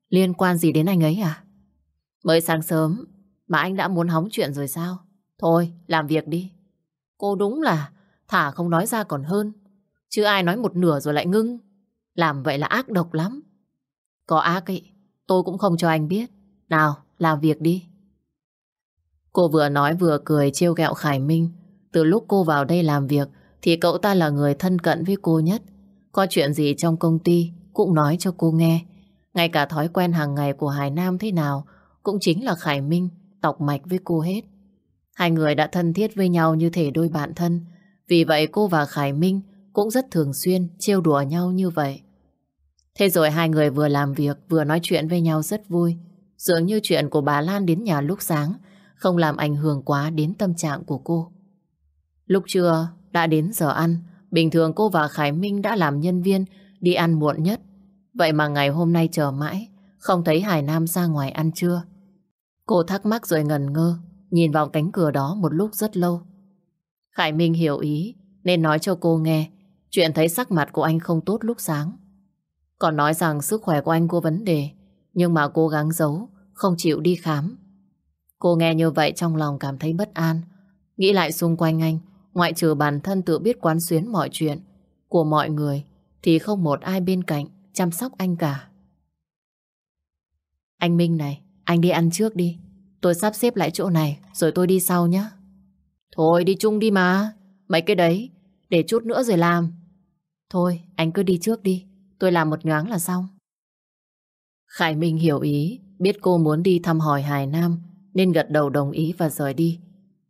Liên quan gì đến anh ấy à? Mới sáng sớm mà anh đã muốn hóng chuyện rồi sao? Thôi, làm việc đi. Cô đúng là thả không nói ra còn hơn. Chứ ai nói một nửa rồi lại ngưng. Làm vậy là ác độc lắm. Có ác ấy, tôi cũng không cho anh biết. Nào, làm việc đi. Cô vừa nói vừa cười trêu ghẹo Khải Minh. Từ lúc cô vào đây làm việc thì cậu ta là người thân cận với cô nhất. Có chuyện gì trong công ty cũng nói cho cô nghe. Ngay cả thói quen hàng ngày của Hải Nam thế nào cũng chính là Khải Minh tọc mạch với cô hết. Hai người đã thân thiết với nhau như thể đôi bạn thân. Vì vậy cô và Khải Minh cũng rất thường xuyên trêu đùa nhau như vậy. Thế rồi hai người vừa làm việc vừa nói chuyện với nhau rất vui. Dường như chuyện của bà Lan đến nhà lúc sáng không làm ảnh hưởng quá đến tâm trạng của cô. Lúc trưa đã đến giờ ăn, bình thường cô và Khải Minh đã làm nhân viên đi ăn muộn nhất. Vậy mà ngày hôm nay chờ mãi, không thấy Hải Nam ra ngoài ăn trưa. Cô thắc mắc rồi ngần ngơ, nhìn vào cánh cửa đó một lúc rất lâu. Khải Minh hiểu ý, nên nói cho cô nghe chuyện thấy sắc mặt của anh không tốt lúc sáng. Còn nói rằng sức khỏe của anh có vấn đề, nhưng mà cố gắng giấu, không chịu đi khám. Cô nghe như vậy trong lòng cảm thấy bất an, nghĩ lại xung quanh anh, ngoại trừ bản thân tự biết quán xuyến mọi chuyện của mọi người, thì không một ai bên cạnh chăm sóc anh cả. Anh Minh này, anh đi ăn trước đi. Tôi sắp xếp lại chỗ này, rồi tôi đi sau nhé. Thôi đi chung đi mà. Mấy cái đấy, để chút nữa rồi làm. Thôi, anh cứ đi trước đi. Tôi làm một nhoáng là xong. Khải Minh hiểu ý, biết cô muốn đi thăm hỏi Hải Nam, nên gật đầu đồng ý và rời đi.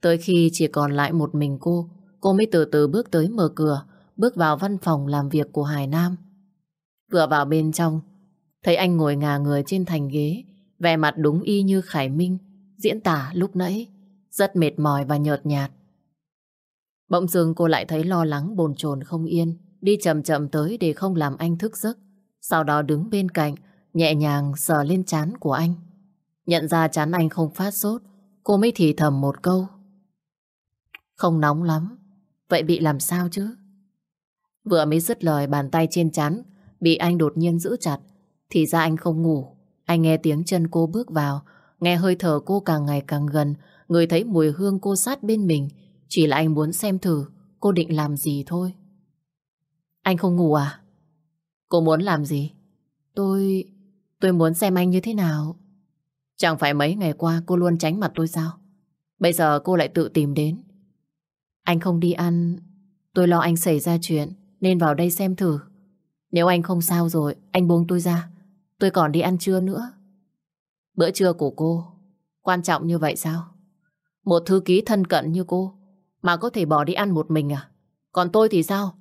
Tới khi chỉ còn lại một mình cô, cô mới từ từ bước tới mở cửa, bước vào văn phòng làm việc của Hải Nam. Vừa vào bên trong, thấy anh ngồi ngả người trên thành ghế, vẻ mặt đúng y như Khải Minh, diễn tả lúc nãy, rất mệt mỏi và nhợt nhạt. Bỗng dưng cô lại thấy lo lắng bồn chồn không yên, đi chậm chậm tới để không làm anh thức giấc. Sau đó đứng bên cạnh, nhẹ nhàng sờ lên chán của anh. Nhận ra chán anh không phát sốt, cô mới thì thầm một câu. Không nóng lắm, vậy bị làm sao chứ? Vừa mới dứt lời bàn tay trên chán bị anh đột nhiên giữ chặt. Thì ra anh không ngủ. Anh nghe tiếng chân cô bước vào, nghe hơi thở cô càng ngày càng gần, người thấy mùi hương cô sát bên mình. Chỉ là anh muốn xem thử cô định làm gì thôi. Anh không ngủ à? Cô muốn làm gì? Tôi... tôi muốn xem anh như thế nào. Chẳng phải mấy ngày qua cô luôn tránh mặt tôi sao? Bây giờ cô lại tự tìm đến. Anh không đi ăn, tôi lo anh xảy ra chuyện, nên vào đây xem thử. Nếu anh không sao rồi, anh buông tôi ra. Tôi còn đi ăn trưa nữa. Bữa trưa của cô quan trọng như vậy sao? Một thư ký thân cận như cô mà có thể bỏ đi ăn một mình à? Còn tôi thì sao?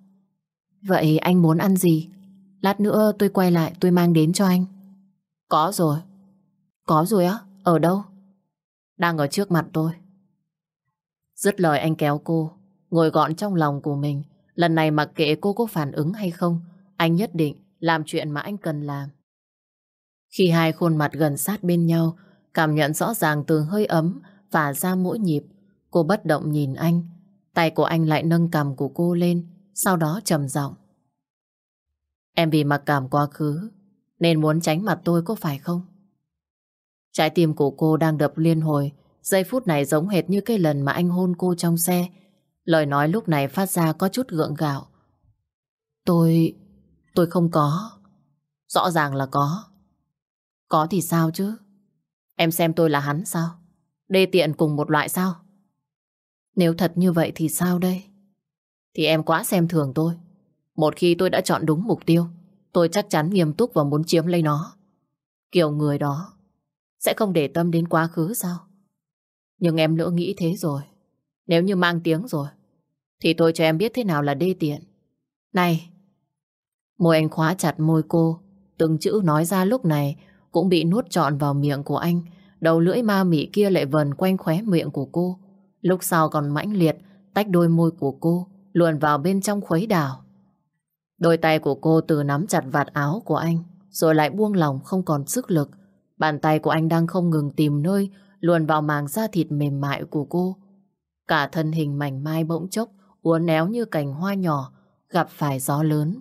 Vậy anh muốn ăn gì? Lát nữa tôi quay lại tôi mang đến cho anh. Có rồi. Có rồi á? Ở đâu? Đang ở trước mặt tôi. Dứt lời anh kéo cô, ngồi gọn trong lòng của mình. Lần này mặc kệ cô có phản ứng hay không, anh nhất định làm chuyện mà anh cần làm. Khi hai khuôn mặt gần sát bên nhau, cảm nhận rõ ràng từ hơi ấm và ra mỗi nhịp, cô bất động nhìn anh. Tay của anh lại nâng cầm của cô lên, sau đó trầm giọng. Em vì mặc cảm quá khứ, nên muốn tránh mặt tôi có phải không? Trái tim của cô đang đập liên hồi, giây phút này giống hệt như cái lần mà anh hôn cô trong xe. Lời nói lúc này phát ra có chút gượng gạo. Tôi... Tôi không có. Rõ ràng là có. Có thì sao chứ? Em xem tôi là hắn sao? Đê tiện cùng một loại sao? Nếu thật như vậy thì sao đây? Thì em quá xem thường tôi. Một khi tôi đã chọn đúng mục tiêu, tôi chắc chắn nghiêm túc và muốn chiếm lấy nó. Kiểu người đó sẽ không để tâm đến quá khứ sao? Nhưng em lỡ nghĩ thế rồi. Nếu như mang tiếng rồi, thì tôi cho em biết thế nào là đê tiện. Này, Môi anh khóa chặt môi cô, từng chữ nói ra lúc này cũng bị nuốt trọn vào miệng của anh. Đầu lưỡi ma mị kia lại vần quanh khóe miệng của cô. Lúc sau còn mãnh liệt, tách đôi môi của cô, luồn vào bên trong khuấy đảo. Đôi tay của cô từ nắm chặt vạt áo của anh, rồi lại buông lòng không còn sức lực. Bàn tay của anh đang không ngừng tìm nơi luồn vào màng da thịt mềm mại của cô. Cả thân hình mảnh mai bỗng chốc, uốn éo như cành hoa nhỏ, gặp phải gió lớn.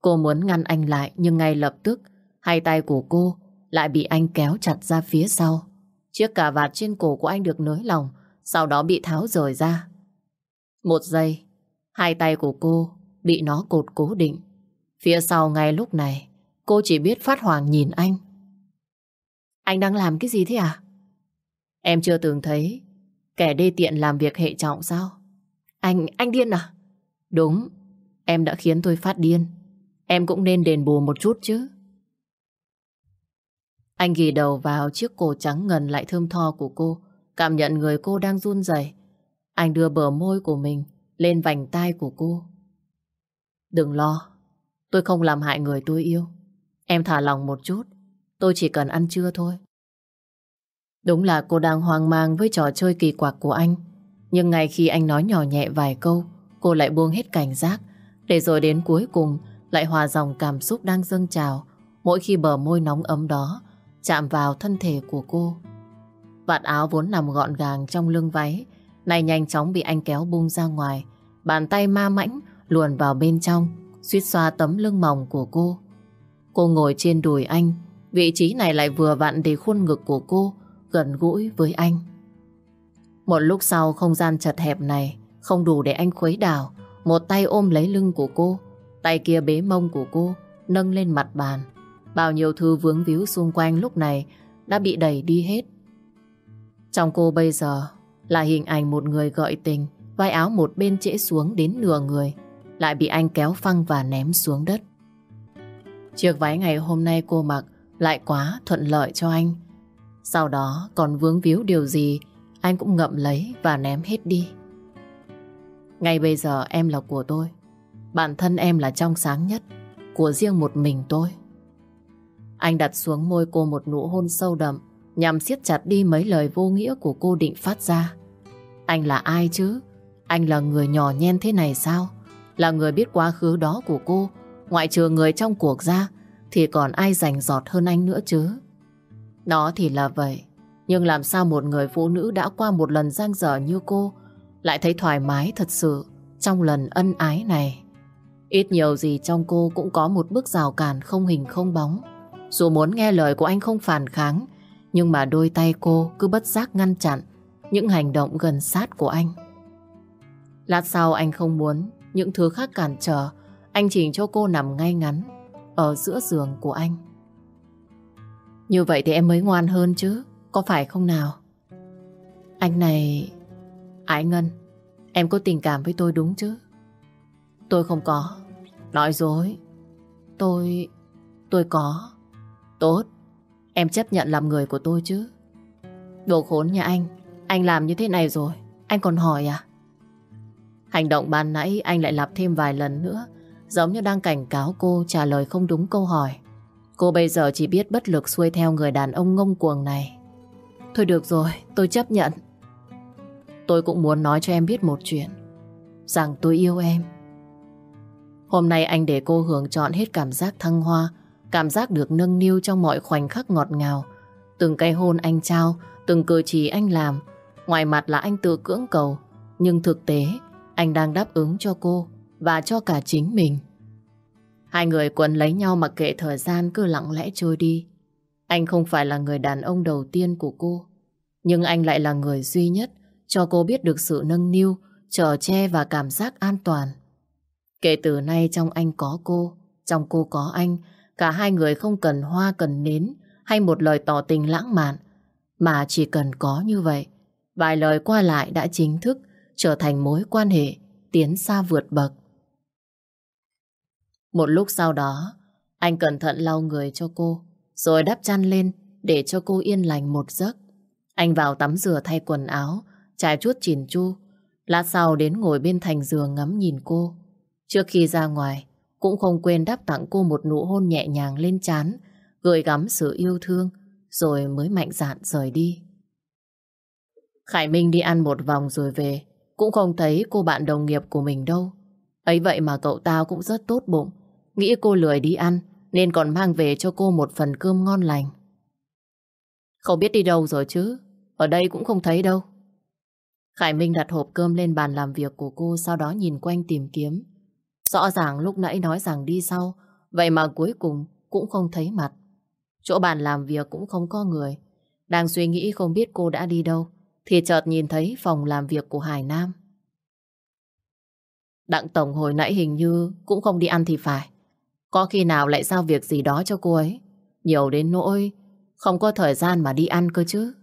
Cô muốn ngăn anh lại nhưng ngay lập tức hai tay của cô lại bị anh kéo chặt ra phía sau. Chiếc cà vạt trên cổ của anh được nới lỏng sau đó bị tháo rời ra. Một giây, hai tay của cô bị nó cột cố định. Phía sau ngay lúc này, cô chỉ biết phát hoàng nhìn anh. Anh đang làm cái gì thế à? Em chưa từng thấy kẻ đê tiện làm việc hệ trọng sao? Anh, anh điên à? Đúng, em đã khiến tôi phát điên. Em cũng nên đền bù một chút chứ. Anh ghi đầu vào chiếc cổ trắng ngần lại thơm tho của cô, cảm nhận người cô đang run rẩy. Anh đưa bờ môi của mình lên vành tai của cô. Đừng lo, tôi không làm hại người tôi yêu. Em thả lòng một chút, tôi chỉ cần ăn trưa thôi. Đúng là cô đang hoang mang với trò chơi kỳ quặc của anh. Nhưng ngay khi anh nói nhỏ nhẹ vài câu, cô lại buông hết cảnh giác, để rồi đến cuối cùng lại hòa dòng cảm xúc đang dâng trào, mỗi khi bờ môi nóng ấm đó chạm vào thân thể của cô. Vạt áo vốn nằm gọn gàng trong lưng váy, này nhanh chóng bị anh kéo bung ra ngoài. Bàn tay ma mãnh luồn vào bên trong, suýt xoa tấm lưng mỏng của cô. Cô ngồi trên đùi anh, vị trí này lại vừa vặn để khuôn ngực của cô gần gũi với anh. Một lúc sau không gian chật hẹp này không đủ để anh khuấy đảo. Một tay ôm lấy lưng của cô, tay kia bế mông của cô, nâng lên mặt bàn. Bao nhiêu thứ vướng víu xung quanh lúc này đã bị đẩy đi hết. Trong cô bây giờ là hình ảnh một người gợi tình, vai áo một bên trễ xuống đến nửa người, lại bị anh kéo phăng và ném xuống đất. Chiếc váy ngày hôm nay cô mặc lại quá thuận lợi cho anh. Sau đó còn vướng víu điều gì anh cũng ngậm lấy và ném hết đi. Ngay bây giờ em là của tôi. Bản thân em là trong sáng nhất, của riêng một mình tôi. Anh đặt xuống môi cô một nụ hôn sâu đậm, nhằm siết chặt đi mấy lời vô nghĩa của cô định phát ra. Anh là ai chứ? Anh là người nhỏ nhen thế này sao? Là người biết quá khứ đó của cô, ngoại trừ người trong cuộc ra, thì còn ai rành giọt hơn anh nữa chứ? Đó thì là vậy, nhưng làm sao một người phụ nữ đã qua một lần giang dở như cô lại thấy thoải mái thật sự trong lần ân ái này? Ít nhiều gì trong cô cũng có một bức rào cản không hình không bóng. Dù muốn nghe lời của anh không phản kháng, nhưng mà đôi tay cô cứ bất giác ngăn chặn những hành động gần sát của anh. Lát sau anh không muốn những thứ khác cản trở, anh chỉnh cho cô nằm ngay ngắn ở giữa giường của anh. Như vậy thì em mới ngoan hơn chứ, có phải không nào? Anh này... Ái Ngân, em có tình cảm với tôi đúng chứ? Tôi không có. Nói dối. Tôi... tôi có. Tốt, em chấp nhận làm người của tôi chứ. Đồ khốn nhà anh, anh làm như thế này rồi, anh còn hỏi à? Hành động ban nãy anh lại lặp thêm vài lần nữa, giống như đang cảnh cáo cô trả lời không đúng câu hỏi. Cô bây giờ chỉ biết bất lực xuôi theo người đàn ông ngông cuồng này. Thôi được rồi, tôi chấp nhận. Tôi cũng muốn nói cho em biết một chuyện, rằng tôi yêu em. Hôm nay anh để cô hưởng chọn hết cảm giác thăng hoa, cảm giác được nâng niu trong mọi khoảnh khắc ngọt ngào. Từng cây hôn anh trao, từng cử chỉ anh làm, ngoài mặt là anh tự cưỡng cầu, nhưng thực tế anh đang đáp ứng cho cô và cho cả chính mình. Hai người quấn lấy nhau mặc kệ thời gian cứ lặng lẽ trôi đi. Anh không phải là người đàn ông đầu tiên của cô, nhưng anh lại là người duy nhất cho cô biết được sự nâng niu, chở che và cảm giác an toàn. Kể từ nay trong anh có cô, trong cô có anh, cả hai người không cần hoa cần nến hay một lời tỏ tình lãng mạn, mà chỉ cần có như vậy. Vài lời qua lại đã chính thức trở thành mối quan hệ tiến xa vượt bậc. Một lúc sau đó, anh cẩn thận lau người cho cô, rồi đắp chăn lên để cho cô yên lành một giấc. Anh vào tắm rửa thay quần áo, trải chút chỉn chu, lát sau đến ngồi bên thành giường ngắm nhìn cô. Trước khi ra ngoài, cũng không quên đáp tặng cô một nụ hôn nhẹ nhàng lên trán, gửi gắm sự yêu thương, rồi mới mạnh dạn rời đi. Khải Minh đi ăn một vòng rồi về, cũng không thấy cô bạn đồng nghiệp của mình đâu. Ấy vậy mà cậu tao cũng rất tốt bụng, nghĩ cô lười đi ăn, nên còn mang về cho cô một phần cơm ngon lành. Không biết đi đâu rồi chứ, ở đây cũng không thấy đâu. Khải Minh đặt hộp cơm lên bàn làm việc của cô, sau đó nhìn quanh tìm kiếm. Rõ ràng lúc nãy nói rằng đi sau, vậy mà cuối cùng cũng không thấy mặt. Chỗ bàn làm việc cũng không có người. Đang suy nghĩ không biết cô đã đi đâu, thì chợt nhìn thấy phòng làm việc của Hải Nam. Đặng Tổng hồi nãy hình như cũng không đi ăn thì phải. Có khi nào lại giao việc gì đó cho cô ấy. Nhiều đến nỗi không có thời gian mà đi ăn cơ chứ.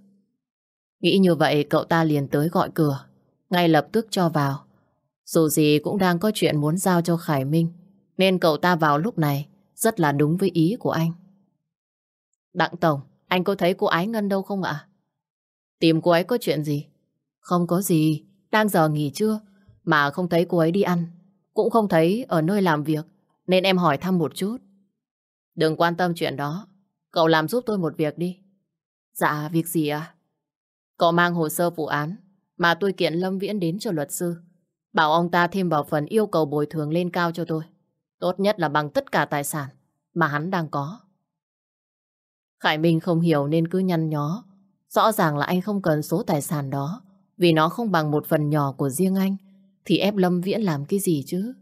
Nghĩ như vậy cậu ta liền tới gọi cửa, ngay lập tức cho vào. Dù gì cũng đang có chuyện muốn giao cho Khải Minh, nên cậu ta vào lúc này rất là đúng với ý của anh. Đặng Tổng, anh có thấy cô Ái Ngân đâu không ạ? Tìm cô ấy có chuyện gì? Không có gì, đang giờ nghỉ trưa, mà không thấy cô ấy đi ăn, cũng không thấy ở nơi làm việc, nên em hỏi thăm một chút. Đừng quan tâm chuyện đó, cậu làm giúp tôi một việc đi. Dạ, việc gì à? Cậu mang hồ sơ vụ án mà tôi kiện Lâm Viễn đến cho luật sư. Bảo ông ta thêm vào phần yêu cầu bồi thường lên cao cho tôi. Tốt nhất là bằng tất cả tài sản mà hắn đang có. Khải Minh không hiểu nên cứ nhăn nhó. Rõ ràng là anh không cần số tài sản đó. Vì nó không bằng một phần nhỏ của riêng anh. Thì ép Lâm Viễn làm cái gì chứ?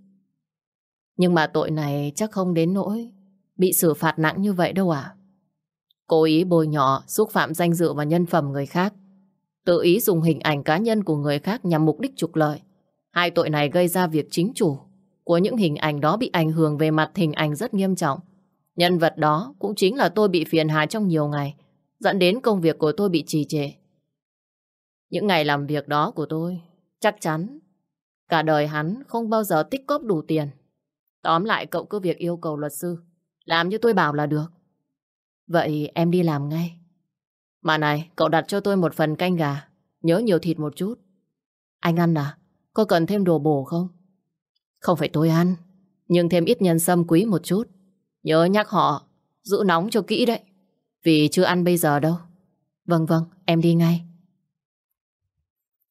Nhưng mà tội này chắc không đến nỗi bị xử phạt nặng như vậy đâu à? Cố ý bồi nhỏ, xúc phạm danh dự và nhân phẩm người khác. Tự ý dùng hình ảnh cá nhân của người khác nhằm mục đích trục lợi. Hai tội này gây ra việc chính chủ của những hình ảnh đó bị ảnh hưởng về mặt hình ảnh rất nghiêm trọng. Nhân vật đó cũng chính là tôi bị phiền hà trong nhiều ngày, dẫn đến công việc của tôi bị trì trệ. Những ngày làm việc đó của tôi, chắc chắn cả đời hắn không bao giờ tích cóp đủ tiền. Tóm lại cậu cứ việc yêu cầu luật sư, làm như tôi bảo là được. Vậy em đi làm ngay. Mà này, cậu đặt cho tôi một phần canh gà, nhớ nhiều thịt một chút. Anh ăn à? Có cần thêm đồ bổ không? Không phải tôi ăn, nhưng thêm ít nhân sâm quý một chút. Nhớ nhắc họ, giữ nóng cho kỹ đấy. Vì chưa ăn bây giờ đâu. Vâng vâng, em đi ngay.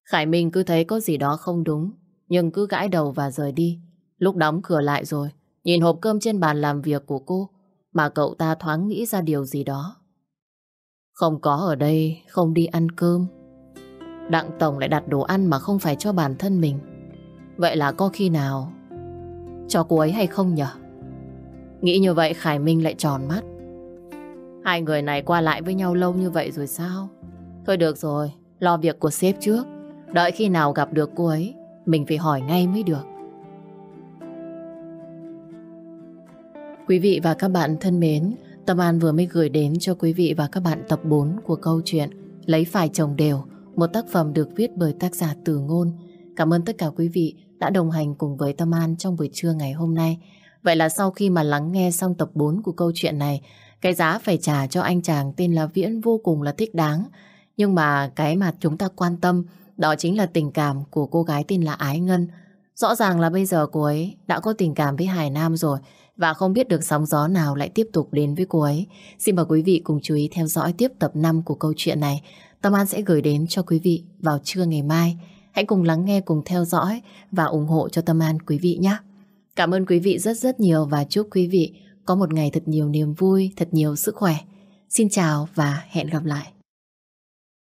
Khải Minh cứ thấy có gì đó không đúng, nhưng cứ gãi đầu và rời đi. Lúc đóng cửa lại rồi, nhìn hộp cơm trên bàn làm việc của cô, mà cậu ta thoáng nghĩ ra điều gì đó. Không có ở đây, không đi ăn cơm. Đặng Tổng lại đặt đồ ăn mà không phải cho bản thân mình. Vậy là có khi nào cho cô ấy hay không nhở? Nghĩ như vậy Khải Minh lại tròn mắt. Hai người này qua lại với nhau lâu như vậy rồi sao? Thôi được rồi, lo việc của sếp trước. Đợi khi nào gặp được cô ấy, mình phải hỏi ngay mới được. Quý vị và các bạn thân mến, Tâm An vừa mới gửi đến cho quý vị và các bạn tập 4 của câu chuyện Lấy phải chồng đều, một tác phẩm được viết bởi tác giả Từ Ngôn. Cảm ơn tất cả quý vị đã đồng hành cùng với Tâm An trong buổi trưa ngày hôm nay. Vậy là sau khi mà lắng nghe xong tập 4 của câu chuyện này, cái giá phải trả cho anh chàng tên là Viễn vô cùng là thích đáng. Nhưng mà cái mà chúng ta quan tâm đó chính là tình cảm của cô gái tên là Ái Ngân. Rõ ràng là bây giờ cô ấy đã có tình cảm với Hải Nam rồi và không biết được sóng gió nào lại tiếp tục đến với cô ấy. Xin mời quý vị cùng chú ý theo dõi tiếp tập 5 của câu chuyện này. Tâm An sẽ gửi đến cho quý vị vào trưa ngày mai. Hãy cùng lắng nghe, cùng theo dõi và ủng hộ cho Tâm An quý vị nhé. Cảm ơn quý vị rất rất nhiều và chúc quý vị có một ngày thật nhiều niềm vui, thật nhiều sức khỏe. Xin chào và hẹn gặp lại.